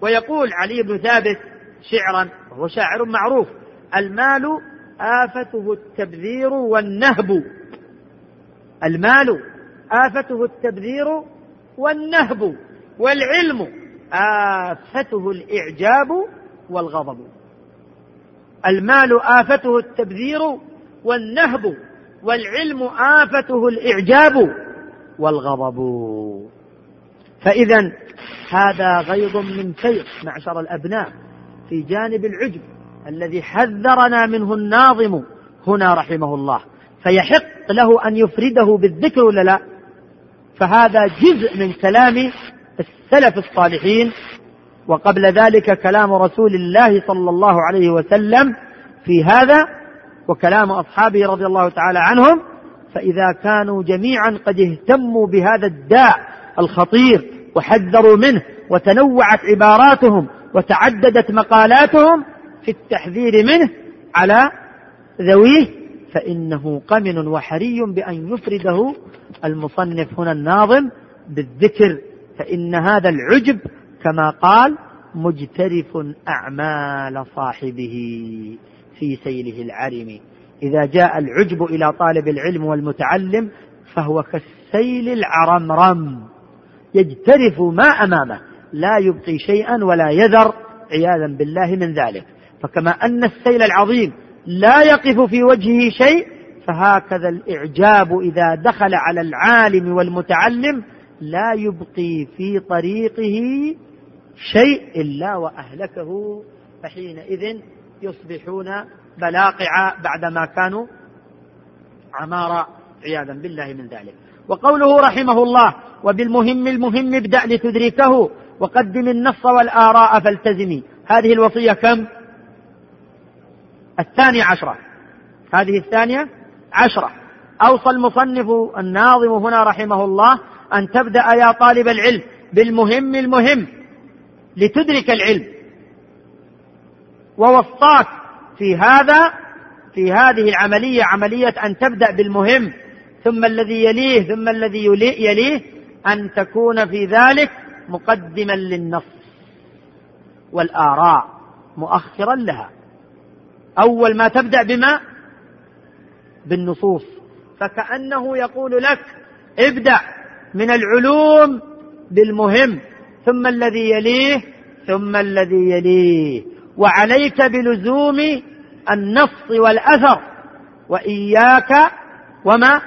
ويقول علي بن ثابت شعرا وهو شاعر معروف المال آفته التبذير والنهب. المال آفته التبذير والنهب والعلم آفته الإعجاب والغضب. المال آفته التبذير والنهب والعلم آفته الإعجاب والغضب. فإذا هذا غيض من فيض معشر الأبناء في جانب العجب الذي حذرنا منه الناظم هنا رحمه الله. فيحق له أن يفرده بالذكر ولا لا؟ فهذا جزء من كلام السلف الصالحين وقبل ذلك كلام رسول الله صلى الله عليه وسلم في هذا وكلام أصحابه رضي الله تعالى عنهم فإذا كانوا جميعا قد اهتموا بهذا الداء الخطير وحذروا منه وتنوعت عباراتهم وتعددت مقالاتهم في التحذير منه على ذويه فإنه قمن وحري بأن يفرده المصنف هنا الناظم بالذكر فإن هذا العجب كما قال مجترف أعمال صاحبه في سيله العرم. إذا جاء العجب إلى طالب العلم والمتعلم فهو كالسيل العرمرم. يجترف ما أمامه لا يبقي شيئا ولا يذر عياذا بالله من ذلك. فكما أن السيل العظيم لا يقف في وجهه شيء فهكذا الإعجاب إذا دخل على العالم والمتعلم لا يبقي في طريقه شيء إلا وأهلكه فحينئذ يصبحون بلاقع بعدما كانوا عمارة عياذا بالله من ذلك. وقوله رحمه الله وبالمهم المهم ابدأ لتدركه وقدم النص والآراء فالتزمي هذه الوصية كم؟ الثانية عشرة. هذه الثانية عشرة. أوصى المصنف الناظم هنا رحمه الله أن تبدأ يا طالب العلم بالمهم المهم لتدرك العلم. ووصاك في هذا في هذه العملية عملية أن تبدأ بالمهم ثم الذي يليه ثم الذي يليه أن تكون في ذلك مقدما للنص والآراء مؤخرا لها. أول ما تبدأ بما؟ بالنصوص. فكأنه يقول لك ابدأ من العلوم بالمهم ثم الذي يليه ثم الذي يليه. وعليك بلزوم النص والأثر وإياك وما؟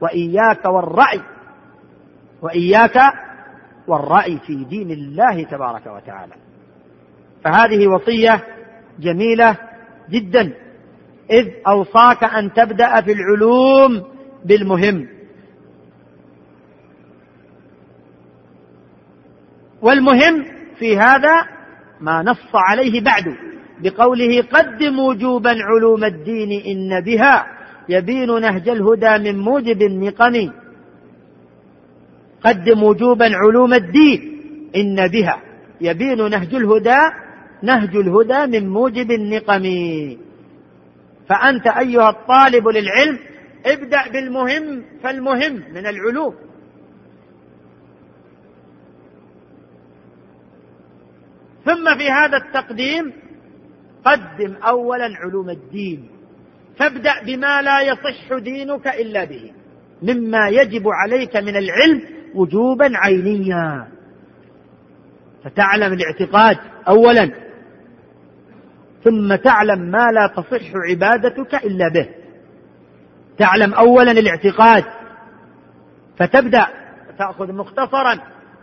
وإياك والرأي. وإياك والرأي في دين الله تبارك وتعالى. فهذه وصية جميلة جدا. إذ أوصاك أن تبدأ في العلوم بالمهم. والمهم في هذا ما نص عليه بعد بقوله قدم وجوبا علوم الدين إن بها يبين نهج الهدى من موجب النقم. قدم وجوبا علوم الدين إن بها يبين نهج الهدى نهج الهدى من موجب النقم. فأنت أيها الطالب للعلم ابدأ بالمهم فالمهم من العلوم. ثم في هذا التقديم قدم أولا علوم الدين. فابدأ بما لا يصح دينك إلا به مما يجب عليك من العلم وجوبا عينيا. فتعلم الاعتقاد أولا. ثم تعلم ما لا تصح عبادتك إلا به. تعلم أولا الاعتقاد فتبدأ تأخذ مختصرا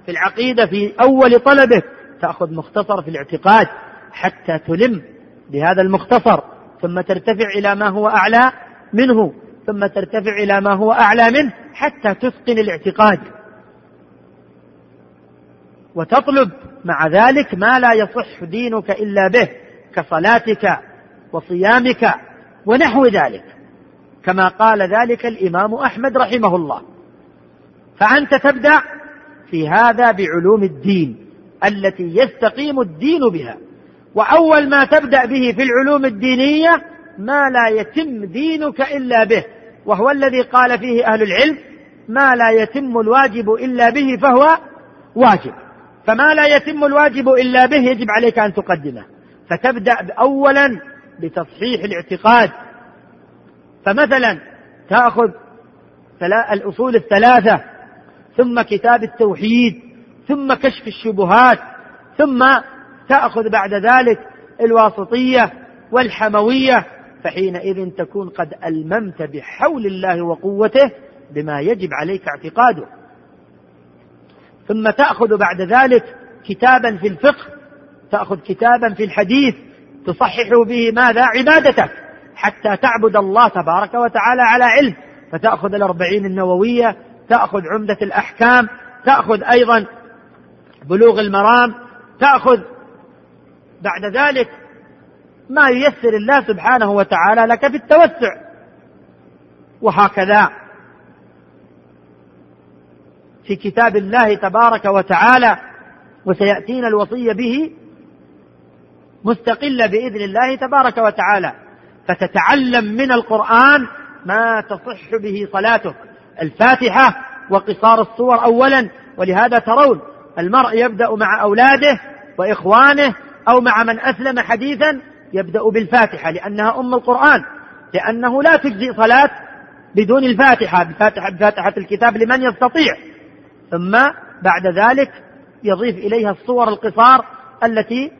في العقيدة في أول طلبك تأخذ مختصر في الاعتقاد حتى تلم بهذا المختصر ثم ترتفع إلى ما هو أعلى منه ثم ترتفع إلى ما هو أعلى منه حتى تتقن الاعتقاد. وتطلب مع ذلك ما لا يصح دينك إلا به. كصلاتك وصيامك ونحو ذلك. كما قال ذلك الإمام أحمد رحمه الله. فأنت تبدأ في هذا بعلوم الدين التي يستقيم الدين بها. وأول ما تبدأ به في العلوم الدينية ما لا يتم دينك إلا به. وهو الذي قال فيه أهل العلم ما لا يتم الواجب إلا به فهو واجب. فما لا يتم الواجب إلا به يجب عليك أن تقدمه. فتبدأ أولا بتصحيح الاعتقاد. فمثلا تأخذ الأصول الثلاثة ثم كتاب التوحيد ثم كشف الشبهات ثم تأخذ بعد ذلك الواسطية والحموية فحينئذ تكون قد ألممت بحول الله وقوته بما يجب عليك اعتقاده. ثم تأخذ بعد ذلك كتابا في الفقه تأخذ كتابا في الحديث تصحح به ماذا؟ عبادتك حتى تعبد الله تبارك وتعالى على علم. فتأخذ الأربعين النووية تأخذ عمدة الأحكام تأخذ أيضا بلوغ المرام تأخذ بعد ذلك ما ييسر الله سبحانه وتعالى لك في التوسع. وهكذا في كتاب الله تبارك وتعالى وسيأتينا الوصية به مستقلة بإذن الله تبارك وتعالى. فتتعلم من القرآن ما تصح به صلاتك. الفاتحة وقصار الصور أولا ولهذا ترون المرء يبدأ مع أولاده وإخوانه أو مع من أسلم حديثا يبدأ بالفاتحة لأنها أم القرآن لأنه لا تجزي صلاة بدون الفاتحة بفاتحة, بفاتحة الكتاب لمن يستطيع. ثم بعد ذلك يضيف إليها الصور القصار التي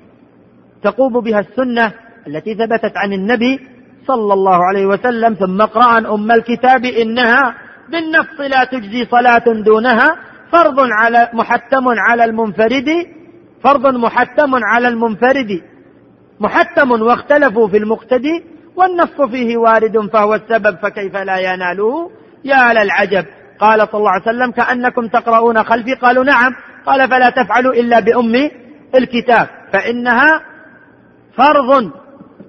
تقوم بها السنة التي ثبتت عن النبي صلى الله عليه وسلم ثم اقرأ عن أم الكتاب إنها بالنص لا تجزي صلاة دونها فرض على محتم على المنفرد فرض محتم على المنفرد. محتم واختلفوا في المقتدي والنص فيه وارد فهو السبب فكيف لا يناله يا للعجب قال صلى الله عليه وسلم كأنكم تقرؤون خلفي. قالوا نعم. قال فلا تفعلوا إلا بأم الكتاب. فإنها فرض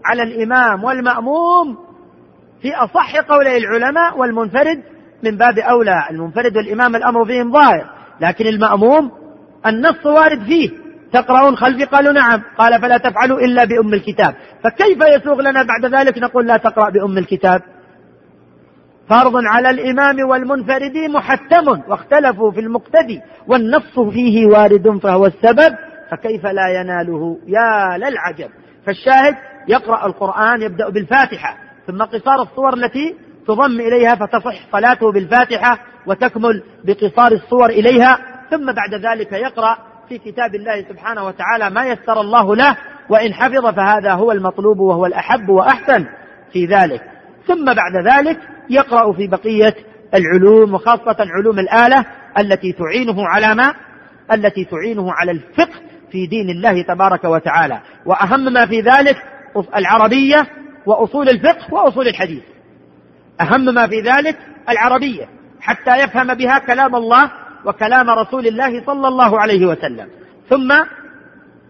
على الإمام والمأموم في أصح قولي العلماء والمنفرد من باب أولى. المنفرد والإمام الأمر فيهم ظاهر لكن المأموم النص وارد فيه. تقرؤون خلفي؟ قالوا نعم. قال فلا تفعلوا إلا بأم الكتاب. فكيف يسوغ لنا بعد ذلك نقول لا تقرأ بأم الكتاب؟ فرض على الإمام والمنفرد محتم واختلفوا في المقتدي والنص فيه وارد فهو السبب. فكيف لا يناله؟ يا للعجب. فالشاهد يقرأ القرآن يبدأ بالفاتحة ثم قصار الصور التي تضم إليها فتصح صلاته بالفاتحة وتكمل بقصار الصور إليها ثم بعد ذلك يقرأ في كتاب الله سبحانه وتعالى ما يسر الله له وإن حفظ فهذا هو المطلوب وهو الأحب وأحسن في ذلك. ثم بعد ذلك يقرأ في بقية العلوم وخاصة علوم الآلة التي تعينه على ما؟ التي تعينه على الفقه في دين الله تبارك وتعالى. وأهم ما في ذلك العربية وأصول الفقه وأصول الحديث. أهم ما في ذلك العربية حتى يفهم بها كلام الله وكلام رسول الله صلى الله عليه وسلم. ثم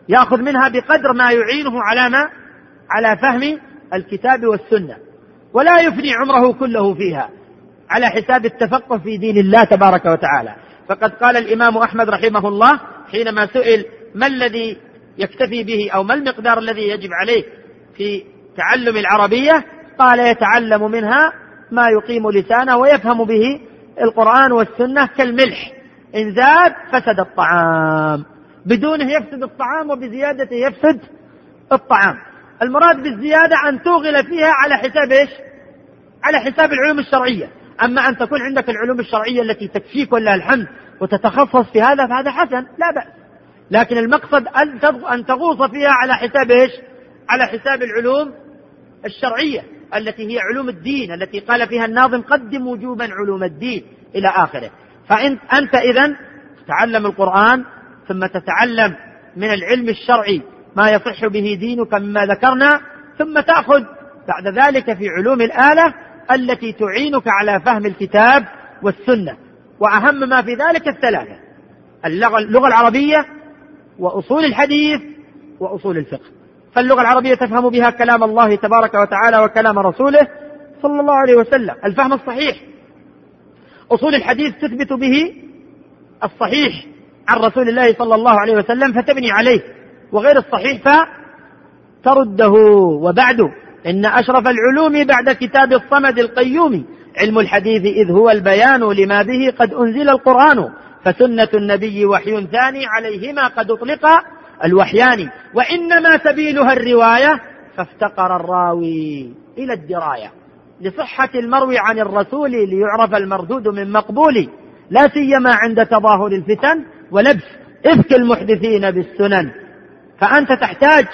يأخذ منها بقدر ما يعينه على ما؟ على فهم الكتاب والسنة. ولا يفني عمره كله فيها على حساب التفقه في دين الله تبارك وتعالى. فقد قال الإمام أحمد رحمه الله حينما سئل ما الذي يكتفي به أو ما المقدار الذي يجب عليه في تعلم العربية؟ قال يتعلم منها ما يقيم لسانه ويفهم به القرآن والسنة كالملح. إن زاد فسد الطعام. بدونه يفسد الطعام وبزيادته يفسد الطعام. المراد بالزيادة أن توغل فيها على حساب إيش؟ على حساب العلوم الشرعية. أما أن تكون عندك العلوم الشرعية التي تكفيك ولله الحمد وتتخصص في هذا فهذا حسن. لا بأس. لكن المقصد أن أن تغوص فيها على حساب إيش؟ على حساب العلوم الشرعية التي هي علوم الدين التي قال فيها الناظم قدم وجوبا علوم الدين إلى آخره. فأنت إذا تتعلم القرآن ثم تتعلم من العلم الشرعي ما يصح به دينك مما ذكرنا ثم تأخذ بعد ذلك في علوم الآلة التي تعينك على فهم الكتاب والسنة. وأهم ما في ذلك الثلاثة اللغة العربية وأصول الحديث وأصول الفقه. فاللغة العربية تفهم بها كلام الله تبارك وتعالى وكلام رسوله صلى الله عليه وسلم. الفهم الصحيح. أصول الحديث تثبت به الصحيح عن رسول الله صلى الله عليه وسلم فتبني عليه. وغير الصحيح فترده. وبعد إن أشرف العلوم بعد كتاب الصمد القيوم. علم الحديث إذ هو البيان لما به قد أنزل القرآن. فسنة النبي وحي ثاني عليهما قد أطلق الوحيان. وإنما سبيلها الرواية فافتقر الراوي إلى الدراية. لصحة المروي عن الرسول ليعرف المردود من مقبول لا سيما عند تظاهر الفتن ولبس إفك المحدثين بالسنن. فأنت تحتاج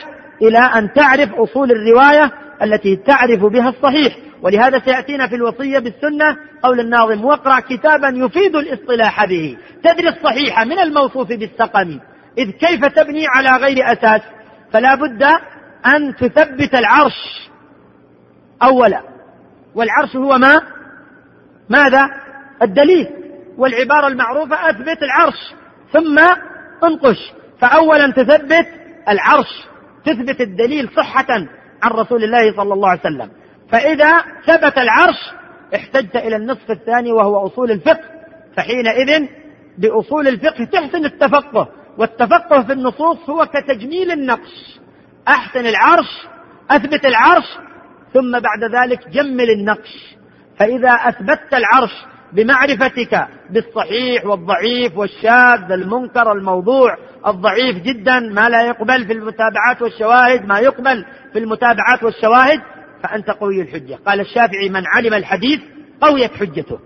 إلى أن تعرف أصول الرواية التي تعرف بها الصحيح. ولهذا سيأتينا في الوصية بالسنة قول الناظم واقرأ كتابا يفيد الاصطلاح به. تدري الصحيح من الموصوف بالسقم. إذ كيف تبني على غير أساس؟ فلا بد أن تثبت العرش. أولا والعرش هو ما؟ ماذا؟ الدليل. والعبارة المعروفة أثبت العرش ثم انقش. فأولا تثبت العرش. تثبت الدليل صحة عن رسول الله صلى الله عليه وسلم. فإذا ثبت العرش احتجت إلى النصف الثاني وهو أصول الفقه. فحينئذ بأصول الفقه تحسن التفقه والتفقه في النصوص هو كتجميل النقش أحسن العرش أثبت العرش ثم بعد ذلك جمل النقش فإذا أثبتت العرش بمعرفتك بالصحيح والضعيف والشاذ المنكر الموضوع الضعيف جدا ما لا يقبل في المتابعات والشواهد ما يقبل في المتابعات والشواهد فأنت قوي الحجة. قال الشافعي من علم الحديث قويت حجته.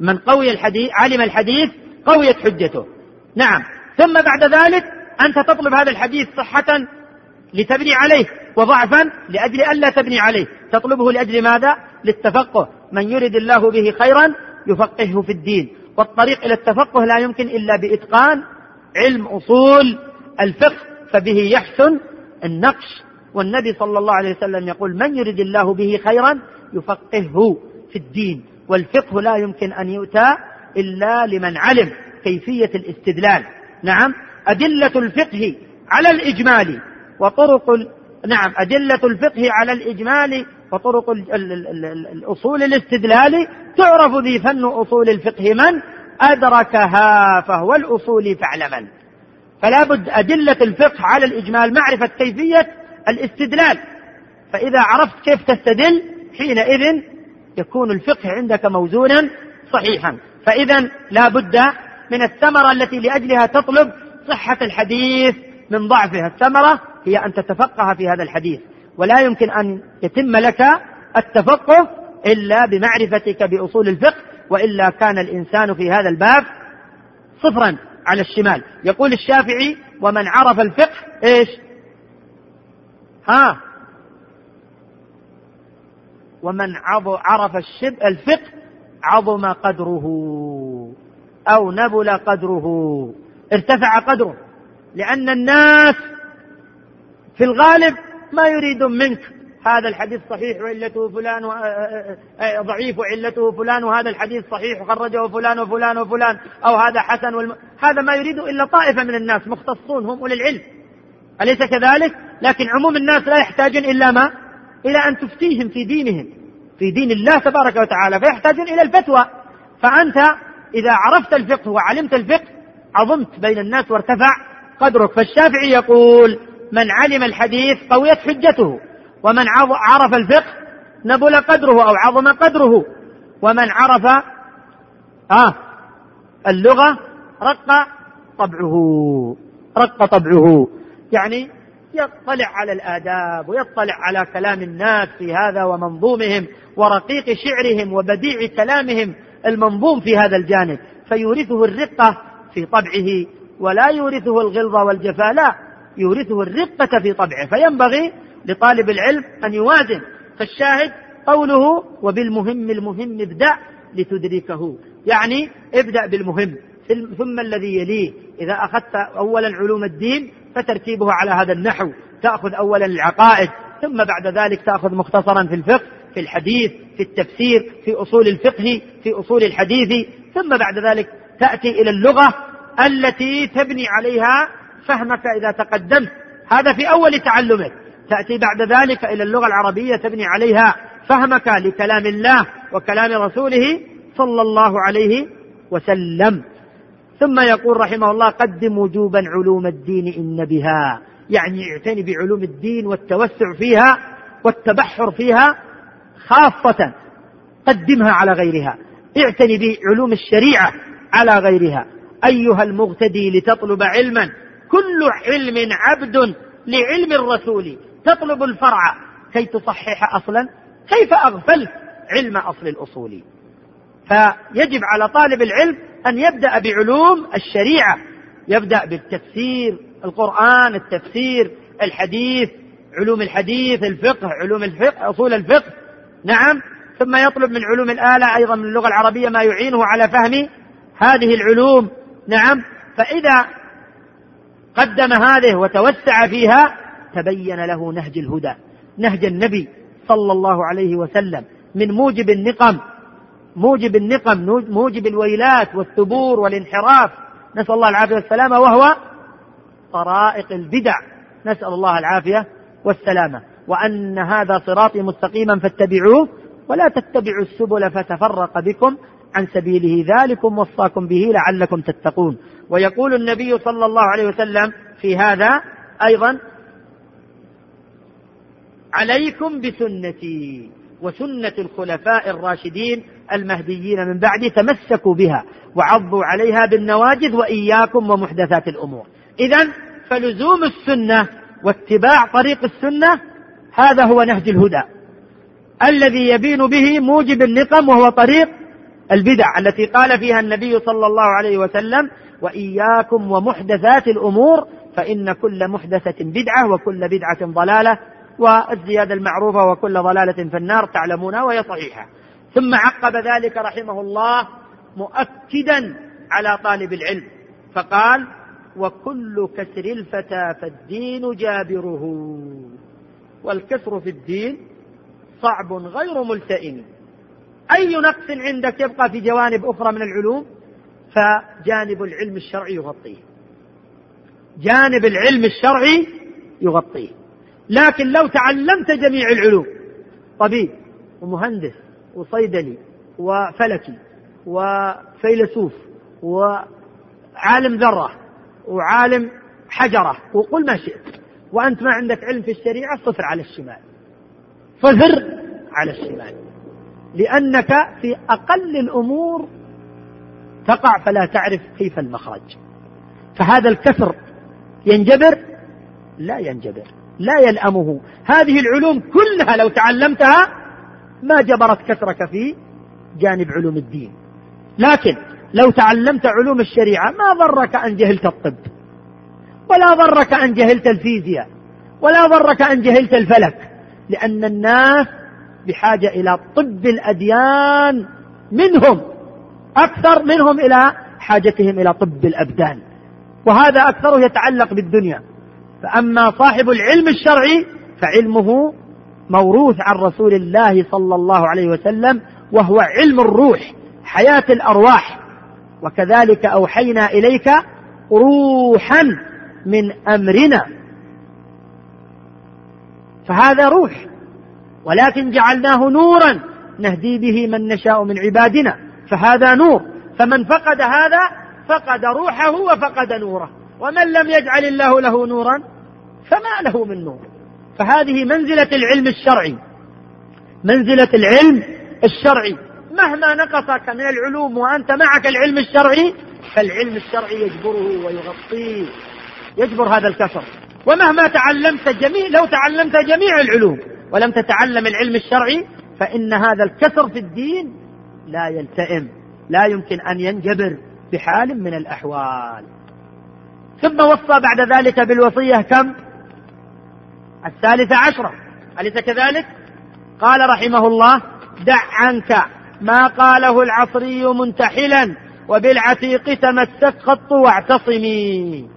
من قوي الحديث علم الحديث قويت حجته. نعم. ثم بعد ذلك أنت تطلب هذا الحديث صحة لتبني عليه وضعفا لأجل ألا تبني عليه. تطلبه لأجل ماذا؟ للتفقه. من يرد الله به خيرا يفقهه في الدين. والطريق إلى التفقه لا يمكن إلا بإتقان علم أصول الفقه فبه يحسن النقش والنبي صلى الله عليه وسلم يقول من يرد الله به خيرا يفقهه في الدين والفقه لا يمكن أن يؤتى إلا لمن علم كيفية الاستدلال. نعم أدلة الفقه على الإجمال وطرق نعم أدلة الفقه على الإجمال وطرق الأصول الاستدلال. تعرف ذي فن أصول الفقه من؟ أدركها فهو الأصول فاعلما فلا بد أدلة الفقه على الإجمال معرفة كيفية الاستدلال. فإذا عرفت كيف تستدل حينئذ يكون الفقه عندك موزونا صحيحا. فإذا لا بد من الثمرة التي لأجلها تطلب صحة الحديث من ضعفه الثمرة هي أن تتفقه في هذا الحديث. ولا يمكن أن يتم لك التفقه إلا بمعرفتك بأصول الفقه وإلا كان الإنسان في هذا الباب صفرا على الشمال. يقول الشافعي ومن عرف الفقه إيش؟ ها. ومن عرف الشب الفقه عظم قدره أو نبل قدره. ارتفع قدره. لأن الناس في الغالب ما يريد منك. هذا الحديث صحيح وعلته فلان و... ضعيف وعلته فلان وهذا الحديث صحيح وخرجه فلان وفلان وفلان أو هذا حسن والم... هذا ما يريد إلا طائفة من الناس مختصون هم أولي العلم. أليس كذلك؟ لكن عموم الناس لا يحتاجون إلا ما؟ إلى أن تفتيهم في دينهم في دين الله تبارك وتعالى فيحتاجون إلى الفتوى. فأنت إذا عرفت الفقه وعلمت الفقه عظمت بين الناس وارتفع قدرك. فالشافعي يقول من علم الحديث قويت حجته ومن عرف الفقه نبل قدره أو عظم قدره ومن عرف آه اللغة رق طبعه رق طبعه. يعني يطلع على الآداب ويطلع على كلام الناس في هذا ومنظومهم ورقيق شعرهم وبديع كلامهم المنظوم في هذا الجانب فيورثه الرقة في طبعه ولا يورثه الغلظة والجفاء لا يورثه الرقة في طبعه فينبغي لطالب العلم أن يوازن فالشاهد قوله وبالمهم المهم ابدأ لتدركه يعني ابدأ بالمهم ثم الذي يليه إذا أخذت أولا علوم الدين فترتيبه على هذا النحو. تأخذ أولا العقائد ثم بعد ذلك تأخذ مختصرا في الفقه في الحديث في التفسير في أصول الفقه في أصول الحديث. ثم بعد ذلك تأتي إلى اللغة التي تبني عليها فهمك إذا تقدمت. هذا في أول تعلمك. تأتي بعد ذلك إلى اللغة العربية تبني عليها فهمك لكلام الله وكلام رسوله صلى الله عليه وسلم. ثم يقول رحمه الله قدم وجوبا علوم الدين إن بها. يعني اعتني بعلوم الدين والتوسع فيها والتبحر فيها خاصة. قدمها على غيرها. اعتني بعلوم الشريعة على غيرها. أيها المغتدي لتطلب علما. كل علم عبد لعلم الرسول. تطلب الفرع. كي تصحح أصلا. كيف أغفلت علم أصل الأصول؟ فيجب على طالب العلم أن يبدأ بعلوم الشريعة. يبدأ بالتفسير القرآن التفسير الحديث علوم الحديث الفقه علوم الفقه أصول الفقه. نعم. ثم يطلب من علوم الآلة أيضا من اللغة العربية ما يعينه على فهم هذه العلوم. نعم. فإذا قدم هذه وتوسع فيها تبين له نهج الهدى نهج النبي صلى الله عليه وسلم من موجب النقم. موجب النقم موجب الويلات والثبور والانحراف. نسأل الله العافية والسلامة وهو طرائق البدع. نسأل الله العافية والسلامة. وأن هذا صراطي مستقيما فاتبعوه ولا تتبعوا السبل فتفرق بكم عن سبيله. ذلكم وصاكم به لعلكم تتقون. ويقول النبي صلى الله عليه وسلم في هذا أيضا عليكم بسنتي. وسنة الخلفاء الراشدين المهديين من بعد تمسكوا بها وعضوا عليها بالنواجذ وإياكم ومحدثات الأمور. إذا فلزوم السنة واتباع طريق السنة هذا هو نهج الهدى. الذي يبين به موجب النقم وهو طريق البدع التي قال فيها النبي صلى الله عليه وسلم وإياكم ومحدثات الأمور فإن كل محدثة بدعة وكل بدعة ضلالة والزيادة المعروفة وكل ضلالة في النار تعلمونها وهي صحيحة. ثم عقب ذلك رحمه الله مؤكدا على طالب العلم. فقال وكل كسر الفتى فالدين جابره. والكسر في الدين صعب غير ملتئم. أي نقص عندك يبقى في جوانب أخرى من العلوم؟ فجانب العلم الشرعي يغطيه. جانب العلم الشرعي يغطيه. لكن لو تعلمت جميع العلوم. طبيب ومهندس وصيدلي وفلكي وفيلسوف وعالم ذرة وعالم حجرة وقل ما شئت. وأنت ما عندك علم في الشريعة صفر على الشمال. صفر على الشمال. لأنك في أقل الأمور تقع فلا تعرف كيف المخرج. فهذا الكسر ينجبر؟ لا ينجبر. لا يلأمه. هذه العلوم كلها لو تعلمتها ما جبرت كسرك في جانب علوم الدين. لكن لو تعلمت علوم الشريعة ما ضرك أن جهلت الطب ولا ضرك أن جهلت الفيزياء ولا ضرك أن جهلت الفلك لأن الناس بحاجة إلى طب الأديان منهم أكثر منهم إلى حاجتهم إلى طب الأبدان. وهذا أكثره يتعلق بالدنيا. فأما صاحب العلم الشرعي فعلمه موروث عن رسول الله صلى الله عليه وسلم وهو علم الروح حياة الأرواح. وكذلك أوحينا إليك روحا من أمرنا. فهذا روح. ولكن جعلناه نورا نهدي به من نشاء من عبادنا. فهذا نور. فمن فقد هذا فقد روحه وفقد نوره. ومن لم يجعل الله له نورا فما له من نور. فهذه منزلة العلم الشرعي. منزلة العلم الشرعي. مهما نقصك من العلوم وأنت معك العلم الشرعي فالعلم الشرعي يجبره ويغطيه. يجبر هذا الكسر ومهما تعلمت جميع لو تعلمت جميع العلوم ولم تتعلم العلم الشرعي فإن هذا الكسر في الدين لا يلتئم. لا يمكن أن ينجبر بحال من الأحوال. ثم وصى بعد ذلك بالوصية كم؟ الثالثة عشرة. أليس كذلك؟ قال رحمه الله دع عنك ما قاله العصري منتحلا وبالعتيق تمسك خط واعتصمي.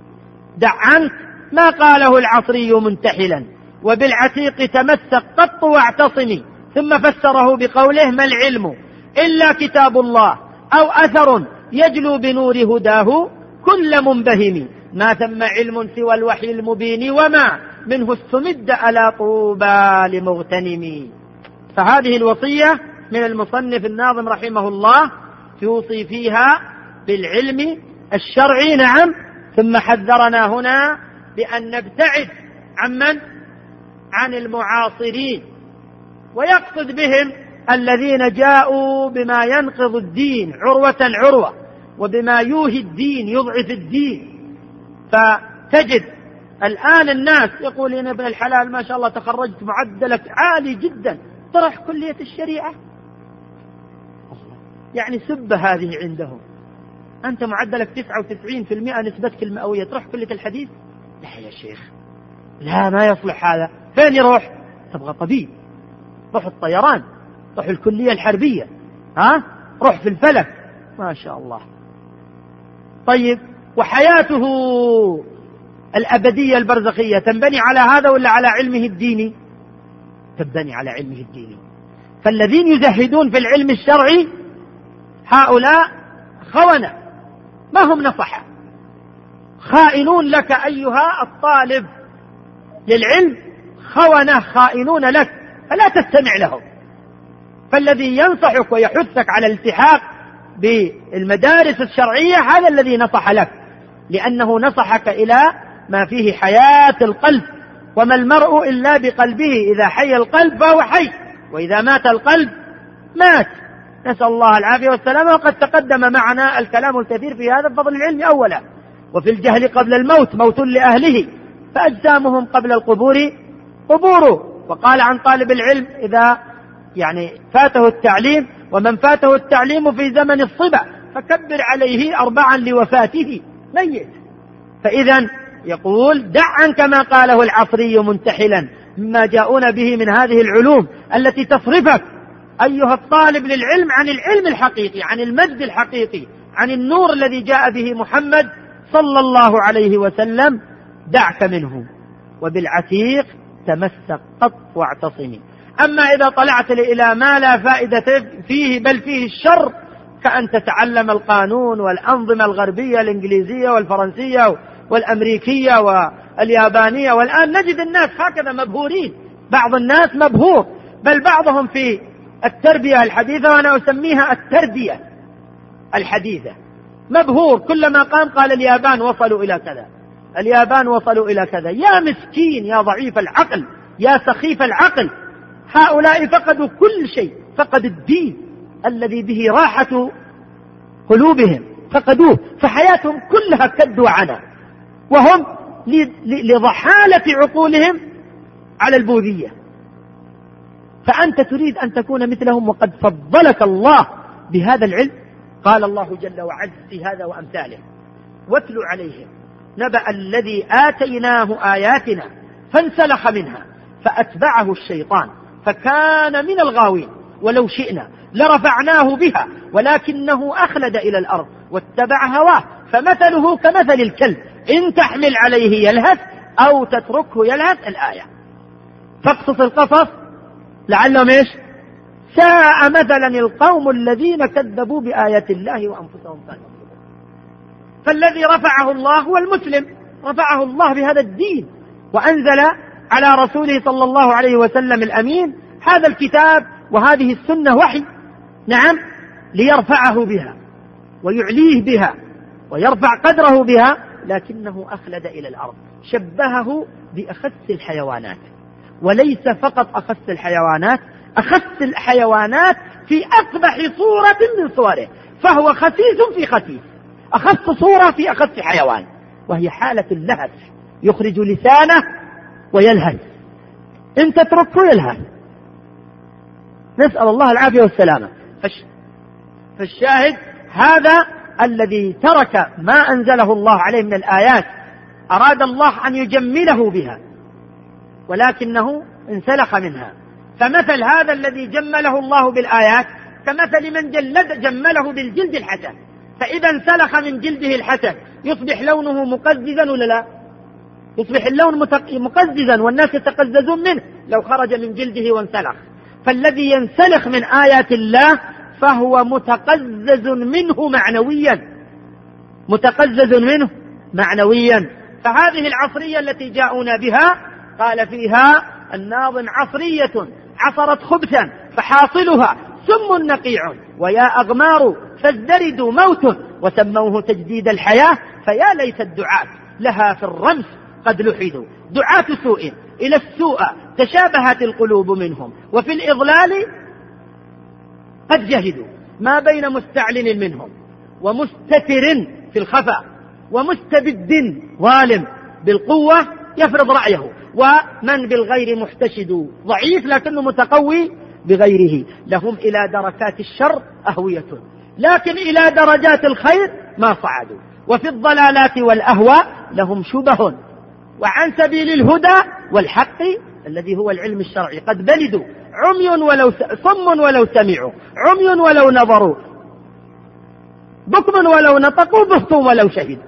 دع عنك ما قاله العصري منتحلا وبالعتيق تمسك قط واعتصمي. ثم فسره بقوله ما العلم إلا كتاب الله أو أثر يجلو بنور هداه كل منبهم. ما ثم علم سوى الوحي المبين وما منه استمد ألا طوبى لمغتنم فهذه الوصية من المصنف الناظم رحمه الله يوصي فيها بالعلم الشرعي نعم. ثم حذرنا هنا بأن نبتعد عمن؟ عن المعاصرين. ويقصد بهم الذين جاءوا بما ينقض الدين عروة عروة وبما يوهي الدين يضعف الدين. فتجد الآن الناس يقول إن ابن الحلال ما شاء الله تخرجت معدلك عالي جدا. طرح كلية الشريعة. يعني سب هذه عندهم. أنت معدلك 99% نسبتك المئوية. تروح كلية الحديث. لا يا شيخ. لا ما يصلح هذا. فين يروح؟ تبغى طبيب. روح الطيران. روح الكلية الحربية. ها؟ روح في الفلك. ما شاء الله. طيب وحياته الأبدية البرزخية تنبني على هذا ولا على علمه الديني؟ تنبني على علمه الديني. فالذين يزهدون في العلم الشرعي هؤلاء خونة ما هم نصحة. خائنون لك أيها الطالب للعلم خونة خائنون لك فلا تستمع لهم. فالذي ينصحك ويحثك على الالتحاق بالمدارس الشرعية هذا الذي نصح لك. لأنه نصحك إلى ما فيه حياة القلب. وما المرء إلا بقلبه. إذا حي القلب فهو حي. وإذا مات القلب مات. نسأل الله العافية والسلامة. وقد تقدم معنا الكلام الكثير في هذا بفضل العلم أولا. وفي الجهل قبل الموت موت لأهله. فأجسامهم قبل القبور قبور. وقال عن طالب العلم إذا يعني فاته التعليم. ومن فاته التعليم في زمن الصبا فكبر عليه أربعا لوفاته. ميت. فإذا يقول دع عنك ما قاله العصري منتحلا مما جاءون به من هذه العلوم التي تصرفك أيها الطالب للعلم عن العلم الحقيقي عن المجد الحقيقي عن النور الذي جاء به محمد صلى الله عليه وسلم دعك منه. وبالعتيق تمسك قط واعتصمي. أما إذا طلعت إلى ما لا فائدة فيه بل فيه الشر كأن تتعلم القانون والأنظمة الغربية الإنجليزية والفرنسية والأمريكية واليابانية. والآن نجد الناس هكذا مبهورين. بعض الناس مبهور. بل بعضهم في التربية الحديثة وأنا أسميها التربية الحديثة. مبهور. كلما قام قال اليابان وصلوا إلى كذا. اليابان وصلوا إلى كذا. يا مسكين يا ضعيف العقل يا سخيف العقل. هؤلاء فقدوا كل شيء فقد الدين. الذي به راحة قلوبهم فقدوه فحياتهم كلها كد وعنا وهم لضحالة عقولهم على البوذية. فأنت تريد أن تكون مثلهم وقد فضلك الله بهذا العلم؟ قال الله جل وعز في هذا وأمثاله واتل عليهم نبأ الذي آتيناه آياتنا فانسلخ منها فأتبعه الشيطان فكان من الغاوين ولو شئنا لرفعناه بها ولكنه أخلد إلى الأرض واتبع هواه. فمثله كمثل الكلب إن تحمل عليه يلهث أو تتركه يلهث الآية. فاقصص القصص لعلهم إيش؟ ساء مثلا القوم الذين كذبوا بآيات الله وأنفسهم كانوا فالذي رفعه الله هو المسلم رفعه الله بهذا الدين. وأنزل على رسوله صلى الله عليه وسلم الأمين هذا الكتاب وهذه السنة وحي. نعم ليرفعه بها ويعليه بها ويرفع قدره بها لكنه أخلد إلى الأرض شبهه بأخس الحيوانات وليس فقط أخس الحيوانات أخس الحيوانات في أقبح صورة من صوره فهو خسيس في خسيس أخس صورة في أخس حيوان وهي حالة اللهث يخرج لسانه ويلهث إن تتركه يلهث نسأل الله العافية والسلامة. فالشاهد هذا الذي ترك ما أنزله الله عليه من الآيات أراد الله أن يجمله بها ولكنه انسلخ منها. فمثل هذا الذي جمله الله بالآيات كمثل من جلد جمله بالجلد الحسن. فإذا انسلخ من جلده الحسن يصبح لونه مقززا ولا لا؟ يصبح اللون مقززا والناس يتقززون منه لو خرج من جلده وانسلخ. فالذي ينسلخ من آيات الله فهو متقزز منه معنويا. متقزز منه معنويا. فهذه العصرية التي جاءونا بها قال فيها الناظم عصرية عصرت خبثا فحاصلها سم نقيع. ويا أغمار فازدرد موت وسموه تجديد الحياة فيا ليت الدعاة لها في الرمس قد لحدوا. دعاة سوء إلى السوء تشابهت القلوب منهم. وفي الإضلال قد جهدوا ما بين مستعلن منهم ومستتر في الخفاء ومستبد ظالم بالقوة يفرض رأيه ومن بالغير محتشد ضعيف لكنه متقوي بغيره لهم إلى دركات الشر أهوية. لكن إلى درجات الخير ما صعدوا. وفي الضلالات والأهواء لهم شبه. وعن سبيل الهدى والحق الذي هو العلم الشرعي قد بلدوا عمي ولو صم ولو سمعوا عمي ولو نظروا بكم ولو نطقوا بهتم ولو شهدوا.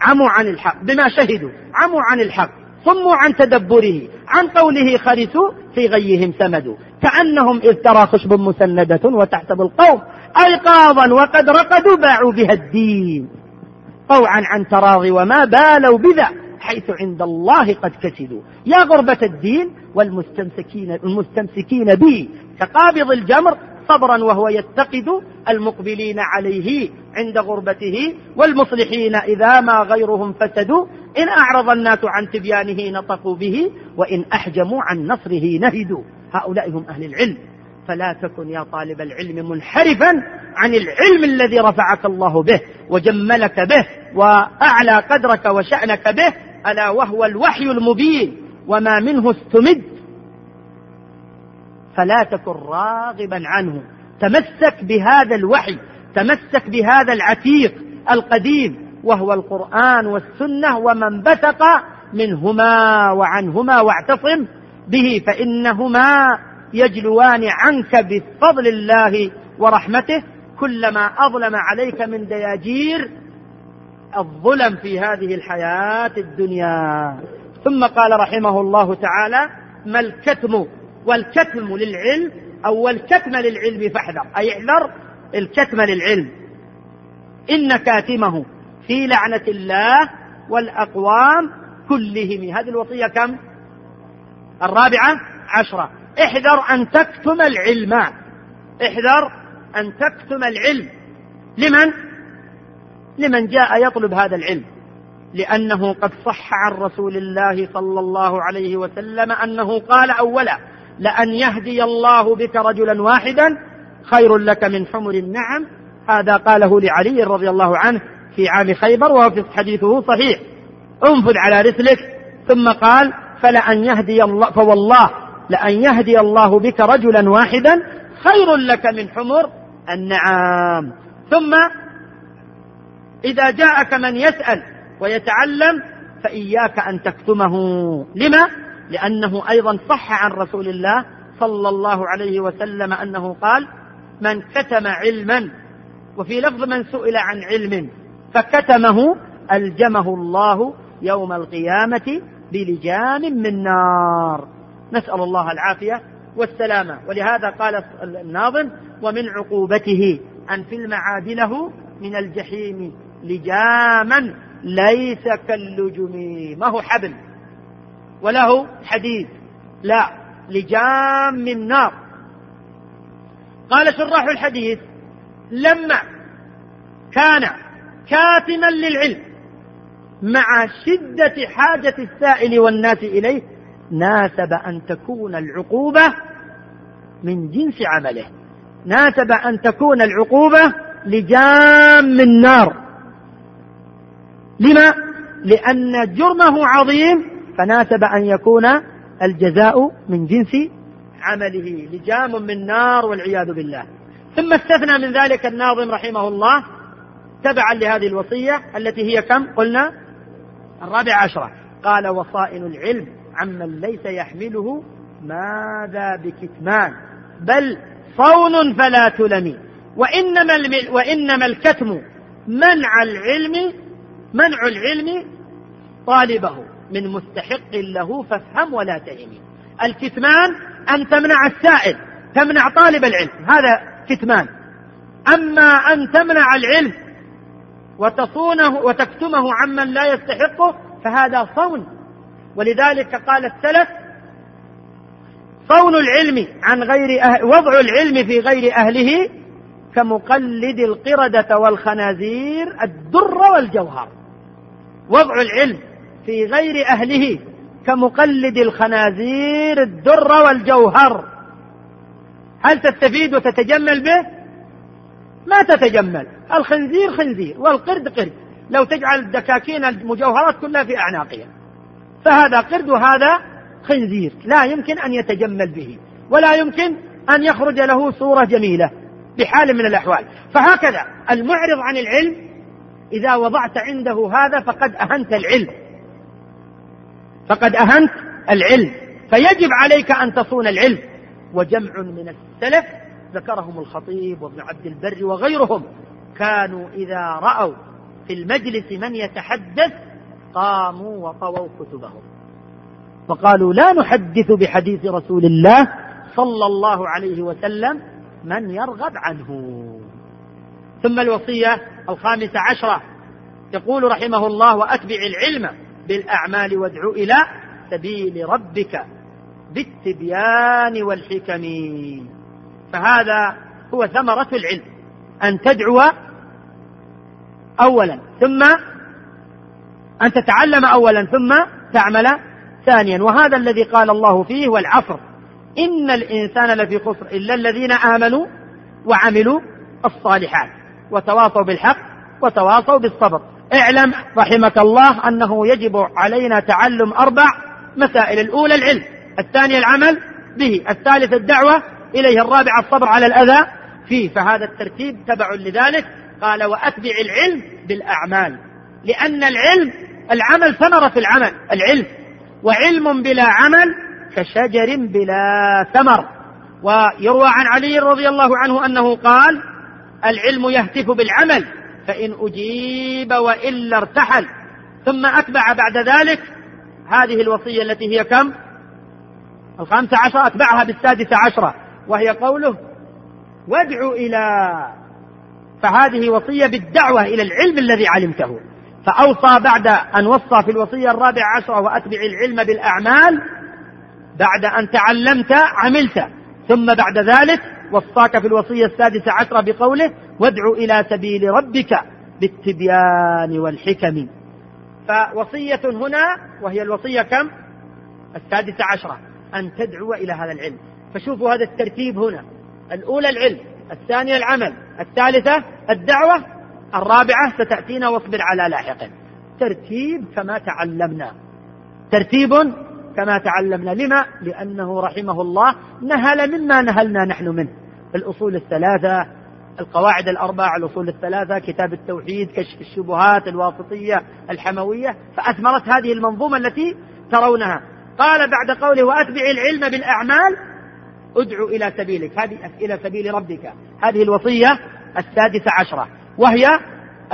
عموا عن الحق بما شهدوا عموا عن الحق صموا عن تدبره عن قوله خرسوا في غيهم سمدوا. كأنهم إذ ترى خشب مسندة وتحسب القوم أيقاظا وقد رقدوا باعوا بها الدين. طوعا عن تراضي وما بالوا بذا. حيث عند الله قد كسدوا يا غربة الدين والمستمسكين المستمسكين به كقابض الجمر صبرا وهو يتقد المقبلين عليه عند غربته والمصلحين إذا ما غيرهم فسدوا. إن أعرض الناس عن تبيانه نطقوا به وإن أحجموا عن نصره نهدوا. هؤلاء هم أهل العلم. فلا تكن يا طالب العلم منحرفا عن العلم الذي رفعك الله به وجملك به وأعلى قدرك وشأنك به ألا وهو الوحي المبين وما منه استمد. فلا تكن راغبا عنه. تمسك بهذا الوحي تمسك بهذا العتيق القديم وهو القرآن والسنة ومن بثق منهما وعنهما واعتصم به فإنهما يجلوان عنك بفضل الله ورحمته. كلما أظلم عليك من دياجير الظلم في هذه الحياة الدنيا. ثم قال رحمه الله تعالى ما الكتم والكتم للعلم أو الكتم للعلم فاحذر. أي احذر الكتم للعلم. إن كاتمه في لعنة الله والأقوام كلهم. هذه الوصية كم؟ الرابعة عشرة. احذر أن تكتم العلم. احذر أن تكتم العلم. لمن؟ لمن جاء يطلب هذا العلم لأنه قد صح عن رسول الله صلى الله عليه وسلم أنه قال أولا لأن يهدي الله بك رجلا واحدا خير لك من حمر النعم هذا قاله لعلي رضي الله عنه في عام خيبر وهو حديثه صحيح. انفذ على رسلك. ثم قال فلأن يهدي الله فوالله لأن يهدي الله بك رجلا واحدا خير لك من حمر النعام ثم إذا جاءك من يسأل ويتعلم فإياك أن تكتمه. لما؟ لأنه أيضا صح عن رسول الله صلى الله عليه وسلم أنه قال من كتم علما وفي لفظ من سئل عن علم فكتمه ألجمه الله يوم القيامة بلجام من نار. نسأل الله العافية والسلامة. ولهذا قال الناظم ومن عقوبته أن في المعادله من الجحيم لجاما ليس كاللجم. ما هو حبل؟ وله حديد. لا لجام من نار. قال شراح الحديث لما كان كاتما للعلم مع شدة حاجة السائل والناس إليه ناسب أن تكون العقوبة من جنس عمله. ناسب أن تكون العقوبة لجام النار لما؟ لأن جرمه عظيم فناسب أن يكون الجزاء من جنس عمله لجام من نار والعياذ بالله. ثم استثنى من ذلك الناظم رحمه الله تبعا لهذه الوصية التي هي كم؟ قلنا الرابع عشرة. قال وصائن العلم عمن ليس يحمله ماذا بكتمان؟ بل صون فلا تلمي. وإنما, وإنما الكتم منع العلم منع العلم طالبه من مستحق له فافهم ولا تهمي. الكتمان أن تمنع السائل تمنع طالب العلم هذا كتمان. أما أن تمنع العلم وتصونه وتكتمه عمن لا يستحقه فهذا صون. ولذلك قال السلف صون العلم عن غير أهل وضع العلم في غير أهله كمقلد القردة والخنازير الدر والجوهر. وضع العلم في غير أهله كمقلد الخنازير الدر والجوهر. هل تستفيد وتتجمل به؟ ما تتجمل. الخنزير خنزير والقرد قرد. لو تجعل دكاكين المجوهرات كلها في أعناقها. فهذا قرد وهذا خنزير. لا يمكن أن يتجمل به. ولا يمكن أن يخرج له صورة جميلة بحال من الأحوال. فهكذا المعرض عن العلم إذا وضعت عنده هذا فقد أهنت العلم. فقد أهنت العلم. فيجب عليك أن تصون العلم. وجمع من السلف ذكرهم الخطيب وابن عبد البر وغيرهم. كانوا إذا رأوا في المجلس من يتحدث قاموا وطووا كتبهم. وقالوا لا نحدث بحديث رسول الله صلى الله عليه وسلم من يرغب عنه. ثم الوصية الخامسة عشرة. يقول رحمه الله وأتبع العلم بالأعمال وادع إلى سبيل ربك بالتبيان والحكم فهذا هو ثمرة العلم أن تدعو أولا ثم أن تتعلم أولا ثم تعمل ثانيا. وهذا الذي قال الله فيه والعصر إن الإنسان لفي خسر إلا الذين آمنوا وعملوا الصالحات. وتواصوا بالحق وتواصوا بالصبر. اعلم رحمك الله أنه يجب علينا تعلم أربع مسائل. الأولى العلم الثانية العمل به. الثالث الدعوة إليه. الرابع الصبر على الأذى. فيه فهذا الترتيب تبع لذلك. قال وأتبع العلم بالأعمال. لأن العلم العمل ثمرة العمل. العلم وعلم بلا عمل كشجر بلا ثمر. ويروى عن علي رضي الله عنه أنه قال العلم يهتف بالعمل فإن أجيب وإلا ارتحل. ثم أتبع بعد ذلك هذه الوصية التي هي كم؟ الخامسة عشرة أتبعها بالسادسة عشرة وهي قوله وادعوا إلى فهذه وصية بالدعوة إلى العلم الذي علمته. فأوصى بعد أن وصى في الوصية الرابعة عشرة وأتبع العلم بالأعمال بعد أن تعلمت عملت. ثم بعد ذلك وصاك في الوصية السادسة عشرة بقوله وادع إلى سبيل ربك بالتبيان والحكم. فوصية هنا وهي الوصية كم؟ السادسة عشرة أن تدعو إلى هذا العلم. فشوفوا هذا الترتيب هنا. الأولى العلم الثانية العمل الثالثة الدعوة الرابعة ستأتينا واصبر على لاحق. ترتيب كما تعلمنا. ترتيب كما تعلمنا. لما؟ لأنه رحمه الله نهل مما نهلنا نحن منه. الأصول الثلاثة القواعد الأربع الأصول الثلاثة كتاب التوحيد كشف الشبهات الواسطية الحموية فأثمرت هذه المنظومة التي ترونها. قال بعد قوله وأتبع العلم بالأعمال ادعو إلى سبيلك. هذه إلى سبيل ربك. هذه الوصية السادسة عشرة وهي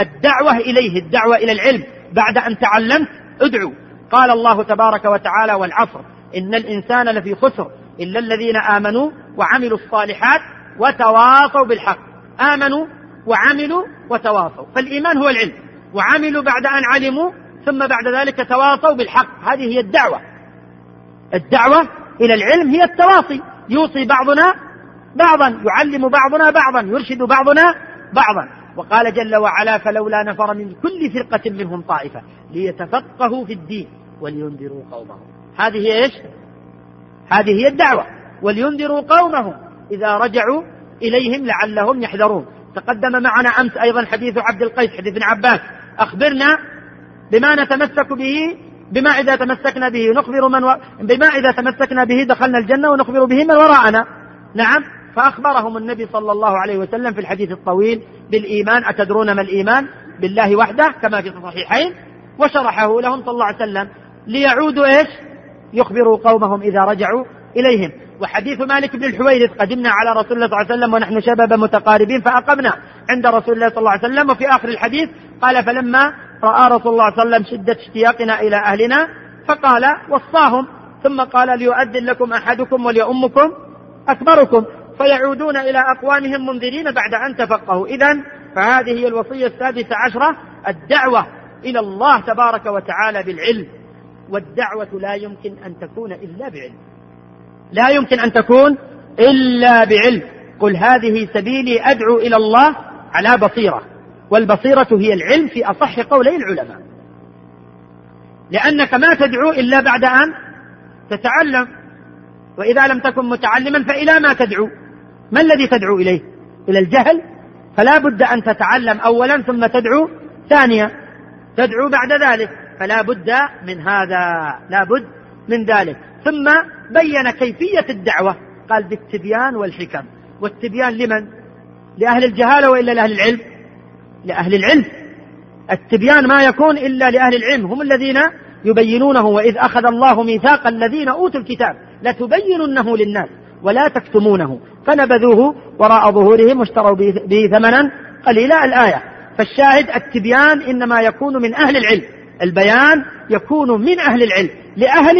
الدعوة إليه الدعوة إلى العلم. بعد أن تعلمت ادعو. قال الله تبارك وتعالى والعصر إن الإنسان لفي خسر إلا الذين آمنوا وعملوا الصالحات وتواصوا بالحق. آمنوا وعملوا وتواصوا. فالإيمان هو العلم. وعملوا بعد أن علموا ثم بعد ذلك تواصوا بالحق. هذه هي الدعوة. الدعوة إلى العلم هي التواصي. يوصي بعضنا بعضا يعلم بعضنا بعضا يرشد بعضنا بعضا. وقال جل وعلا فلولا نفر من كل فرقة منهم طائفة ليتفقهوا في الدين ولينذروا قومهم. هذه هي إيش؟ هذه هي الدعوة. ولينذروا قومهم. إذا رجعوا إليهم لعلهم يحذرون. تقدم معنا أمس أيضا حديث عبد القيس حديث ابن عباس. أخبرنا بما نتمسك به بما إذا تمسكنا به. نخبر من و... بما إذا تمسكنا به دخلنا الجنة ونخبر به من وراءنا. نعم. فأخبرهم النبي صلى الله عليه وسلم في الحديث الطويل بالإيمان. أتدرون ما الإيمان؟ بالله وحده كما في الصحيحين. وشرحه لهم صلى الله عليه وسلم. ليعودوا إيش؟ يخبروا قومهم إذا رجعوا إليهم. وحديث مالك بن الحويرث قدمنا على رسول الله صلى الله عليه وسلم ونحن شباب متقاربين فأقمنا عند رسول الله صلى الله عليه وسلم وفي آخر الحديث قال فلما رأى رسول الله صلى الله عليه وسلم شدة اشتياقنا إلى أهلنا فقال وصاهم. ثم قال ليؤذن لكم أحدكم وليؤمكم أكبركم فيعودون إلى أقوامهم منذرين بعد أن تفقهوا. إذا فهذه هي الوصية السادسة عشرة الدعوة إلى الله تبارك وتعالى بالعلم والدعوة لا يمكن أن تكون إلا بعلم. لا يمكن أن تكون إلا بعلم. قل هذه سبيلي أدعو إلى الله على بصيرة. والبصيرة هي العلم في أصح قولي العلماء. لأنك ما تدعو إلا بعد أن تتعلم. وإذا لم تكن متعلما فإلى ما تدعو. ما الذي تدعو إليه؟ إلى الجهل. فلا بد أن تتعلم أولا ثم تدعو ثانيا. تدعو بعد ذلك. فلا بد من هذا. لا بد من ذلك. ثم بين كيفية الدعوة. قال بالتبيان والحكم. والتبيان لمن؟ لأهل الجهالة وإلا لأهل العلم؟ لأهل العلم. التبيان ما يكون إلا لأهل العلم. هم الذين يبينونه. وإذ أخذ الله ميثاق الذين أوتوا الكتاب لتبيننه للناس ولا تكتمونه. فنبذوه وراء ظهورهم واشتروا به ثمنا قليلا الآية. فالشاهد التبيان إنما يكون من أهل العلم. البيان يكون من أهل العلم. لأهل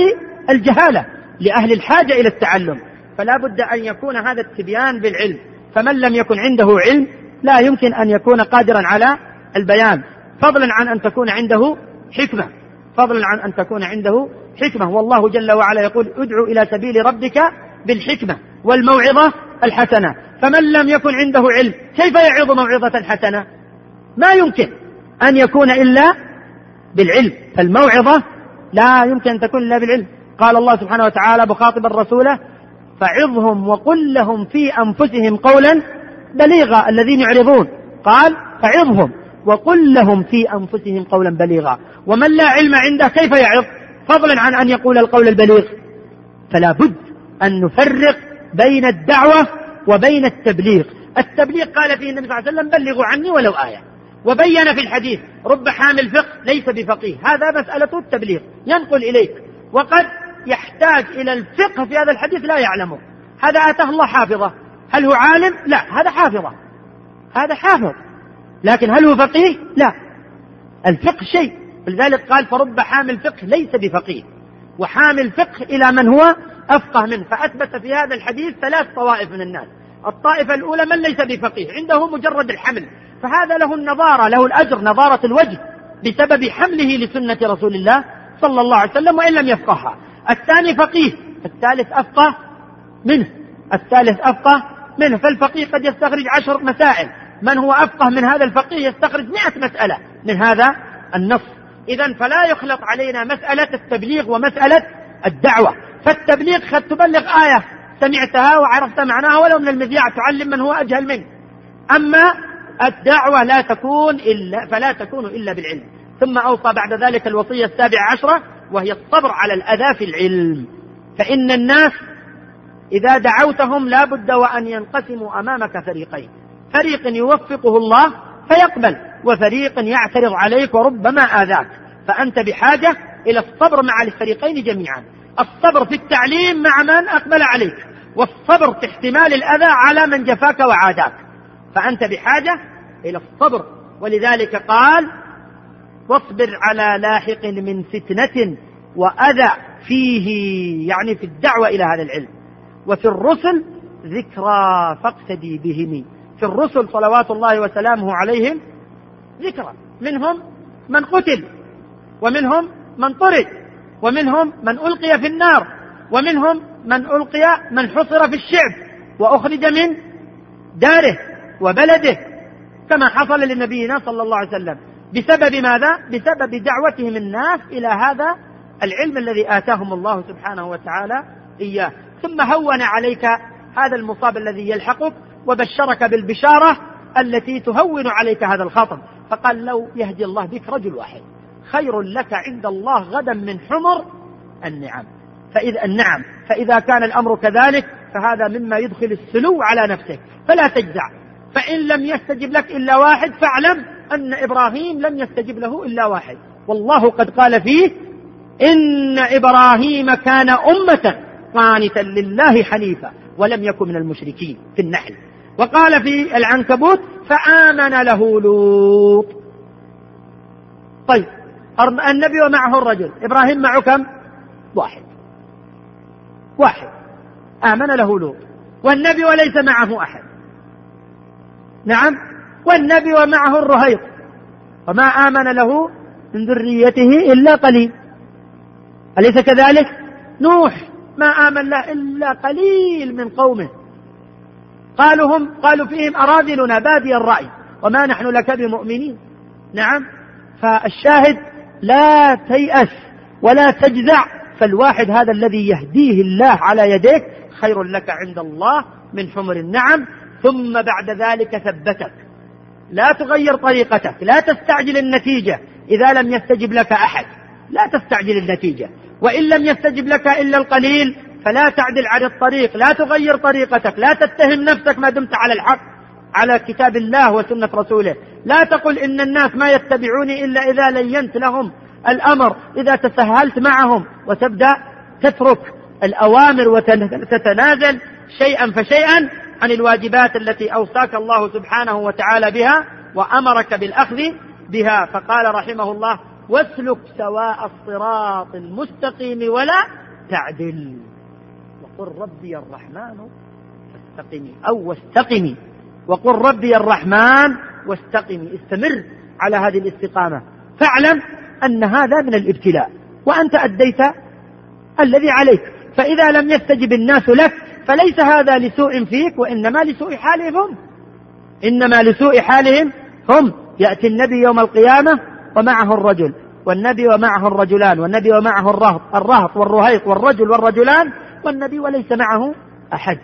الجهالة لأهل الحاجة إلى التعلم. فلا بد أن يكون هذا التبيان بالعلم. فمن لم يكن عنده علم لا يمكن أن يكون قادرا على البيان. فضلا عن أن تكون عنده حكمة. فضلا عن أن تكون عنده حكمة. والله جل وعلا يقول ادعو إلى سبيل ربك بالحكمة والموعظة الحسنة. فمن لم يكن عنده علم كيف يعظ موعظة حسنة ما يمكن أن يكون إلا بالعلم. فالموعظة لا يمكن أن تكون إلا بالعلم. قال الله سبحانه وتعالى مخاطبا رسوله فعظهم وقل لهم في أنفسهم قولا بليغا الذين يعرضون. قال فعظهم وقل لهم في أنفسهم قولا بليغا. ومن لا علم عنده كيف يعظ؟ فضلا عن أن يقول القول البليغ. فلا بد أن نفرق بين الدعوة وبين التبليغ. التبليغ قال فيه النبي صلى الله عليه وسلم بلغوا عني ولو آية. وبين في الحديث رب حامل فقه ليس بفقيه. هذا مسألة التبليغ. ينقل إليك. وقد يحتاج إلى الفقه في هذا الحديث لا يعلمه. هذا آتاه الله حافظة. هل هو عالم؟ لا هذا حافظة. هذا حافظ. لكن هل هو فقيه؟ لا. الفقه شيء. ولذلك قال فرب حامل فقه ليس بفقيه. وحامل فقه إلى من هو؟ أفقه منه. فأثبت في هذا الحديث ثلاث طوائف من الناس. الطائفة الأولى من ليس بفقيه؟ عنده مجرد الحمل. فهذا له النظارة له الأجر نظارة الوجه بسبب حمله لسنة رسول الله صلى الله عليه وسلم وإن لم يفقهها. الثاني فقيه الثالث أفقه منه الثالث أفقه منه فالفقيه قد يستخرج عشر مسائل. من هو أفقه من هذا الفقيه؟ يستخرج مئة مسألة. من هذا النص. إذا فلا يخلط علينا مسألة التبليغ ومسألة الدعوة. فالتبليغ قد تبلغ آية سمعتها وعرفت معناها ولو من المذياع تعلم من هو أجهل منك. أما الدعوة لا تكون إلا فلا تكون إلا بالعلم. ثم أوصى بعد ذلك الوصية السابعة عشرة وهي الصبر على الأذى في العلم. فإن الناس إذا دعوتهم لا بد وأن ينقسموا أمامك فريقين. فريق يوفقه الله فيقبل وفريق يعترض عليك وربما آذاك. فأنت بحاجة إلى الصبر مع الفريقين جميعا. الصبر في التعليم مع من أقبل عليك والصبر في احتمال الأذى على من جفاك وعاداك. فأنت بحاجة إلى الصبر. ولذلك قال واصبر على لاحق من فتنة وأذى فيه يعني في الدعوة إلى هذا العلم. وفي الرسل ذكرى فاقتدي بهم. في الرسل صلوات الله وسلامه عليهم ذكرى. منهم من قتل ومنهم من طرد ومنهم من ألقي في النار ومنهم من ألقي من حصر في الشعب وأخرج من داره وبلده كما حصل لنبينا صلى الله عليه وسلم. بسبب ماذا؟ بسبب دعوتهم الناس إلى هذا العلم الذي آتاهم الله سبحانه وتعالى إياه. ثم هون عليك هذا المصاب الذي يلحقك وبشرك بالبشارة التي تهون عليك هذا الخطب. فقال لو يهدي الله بك رجل واحد خير لك عند الله غدا من حمر النعم. فإذا النعم فإذا كان الأمر كذلك فهذا مما يدخل السلو على نفسك. فلا تجزع. فإن لم يستجب لك إلا واحد فاعلم أن إبراهيم لم يستجب له إلا واحد. والله قد قال فيه إن إبراهيم كان أمة قانتا لله حنيفا ولم يكن من المشركين في النحل. وقال في العنكبوت فآمن له لوط. طيب النبي ومعه الرجل. إبراهيم معه كم؟ واحد. واحد. آمن له لوط. والنبي وليس معه أحد. نعم؟ والنبي ومعه الرهيط. وما آمن له من ذريته إلا قليل. أليس كذلك؟ نوح ما آمن له إلا قليل من قومه. قالوا هم قالوا فيهم أراذلنا بادي الرأي وما نحن لك بمؤمنين. نعم. فالشاهد لا تيأس ولا تجزع فالواحد هذا الذي يهديه الله على يديك خير لك عند الله من حمر النعم ثم بعد ذلك ثبتك. لا تغير طريقتك لا تستعجل النتيجة إذا لم يستجب لك أحد. لا تستعجل النتيجة. وإن لم يستجب لك إلا القليل فلا تعدل عن الطريق لا تغير طريقتك لا تتهم نفسك ما دمت على الحق على كتاب الله وسنة رسوله. لا تقل إن الناس ما يتبعوني إلا إذا لينت لهم الأمر إذا تسهلت معهم وتبدأ تترك الأوامر وتتنازل شيئا فشيئا عن الواجبات التي أوصاك الله سبحانه وتعالى بها وأمرك بالأخذ بها. فقال رحمه الله واسلك سواء الصراط المستقيم ولا تعدل. وقل ربي الرحمن فاستقمي أو واستقمي وقل ربي الرحمن واستقمي استمر على هذه الاستقامة. فاعلم أن هذا من الابتلاء. وأنت أديت الذي عليك. فإذا لم يستجب الناس لك فليس هذا لسوء فيك وإنما لسوء حالهم. هم إنما لسوء حالهم هم يأتي النبي يوم القيامة ومعه الرجل والنبي ومعه الرجلان والنبي ومعه الرهط الرهط والرهيط والرجل والرجلان والنبي وليس معه أحد.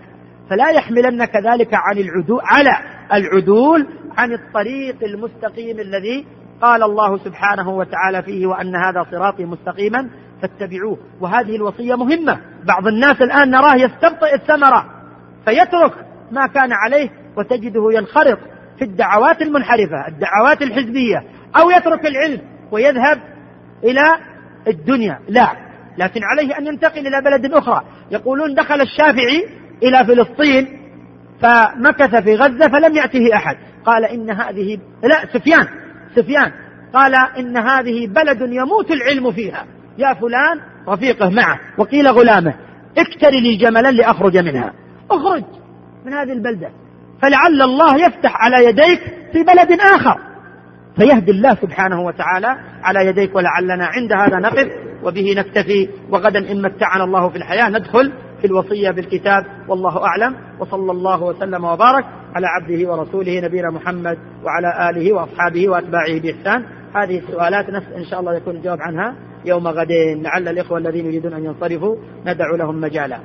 فلا يحملنك ذلك عن العدول على العدول عن الطريق المستقيم الذي قال الله سبحانه وتعالى فيه وأن هذا صراطي مستقيما فاتبعوه. وهذه الوصية مهمة. بعض الناس الآن نراه يستبطئ الثمرة فيترك ما كان عليه وتجده ينخرط في الدعوات المنحرفة الدعوات الحزبية أو يترك العلم ويذهب إلى الدنيا. لا. لكن عليه أن ينتقل إلى بلد أخرى. يقولون دخل الشافعي إلى فلسطين فمكث في غزة فلم يأته أحد. قال إن هذه لا سفيان سفيان قال إن هذه بلد يموت العلم فيها. يا فلان رفيقه معه وقيل غلامه اكتري لي جملا لأخرج منها. اخرج من هذه البلدة. فلعل الله يفتح على يديك في بلد آخر. فيهدي الله سبحانه وتعالى على يديك ولعلنا عند هذا نقف وبه نكتفي وغدا إن متعنا الله في الحياة ندخل في الوصية بالكتاب والله أعلم وصلى الله وسلم وبارك على عبده ورسوله نبينا محمد وعلى آله وأصحابه وأتباعه بإحسان. هذه السؤالات نفس إن شاء الله يكون الجواب عنها. يوم غدين لعل الإخوة الذين يريدون أن ينصرفوا ندع لهم مجالا.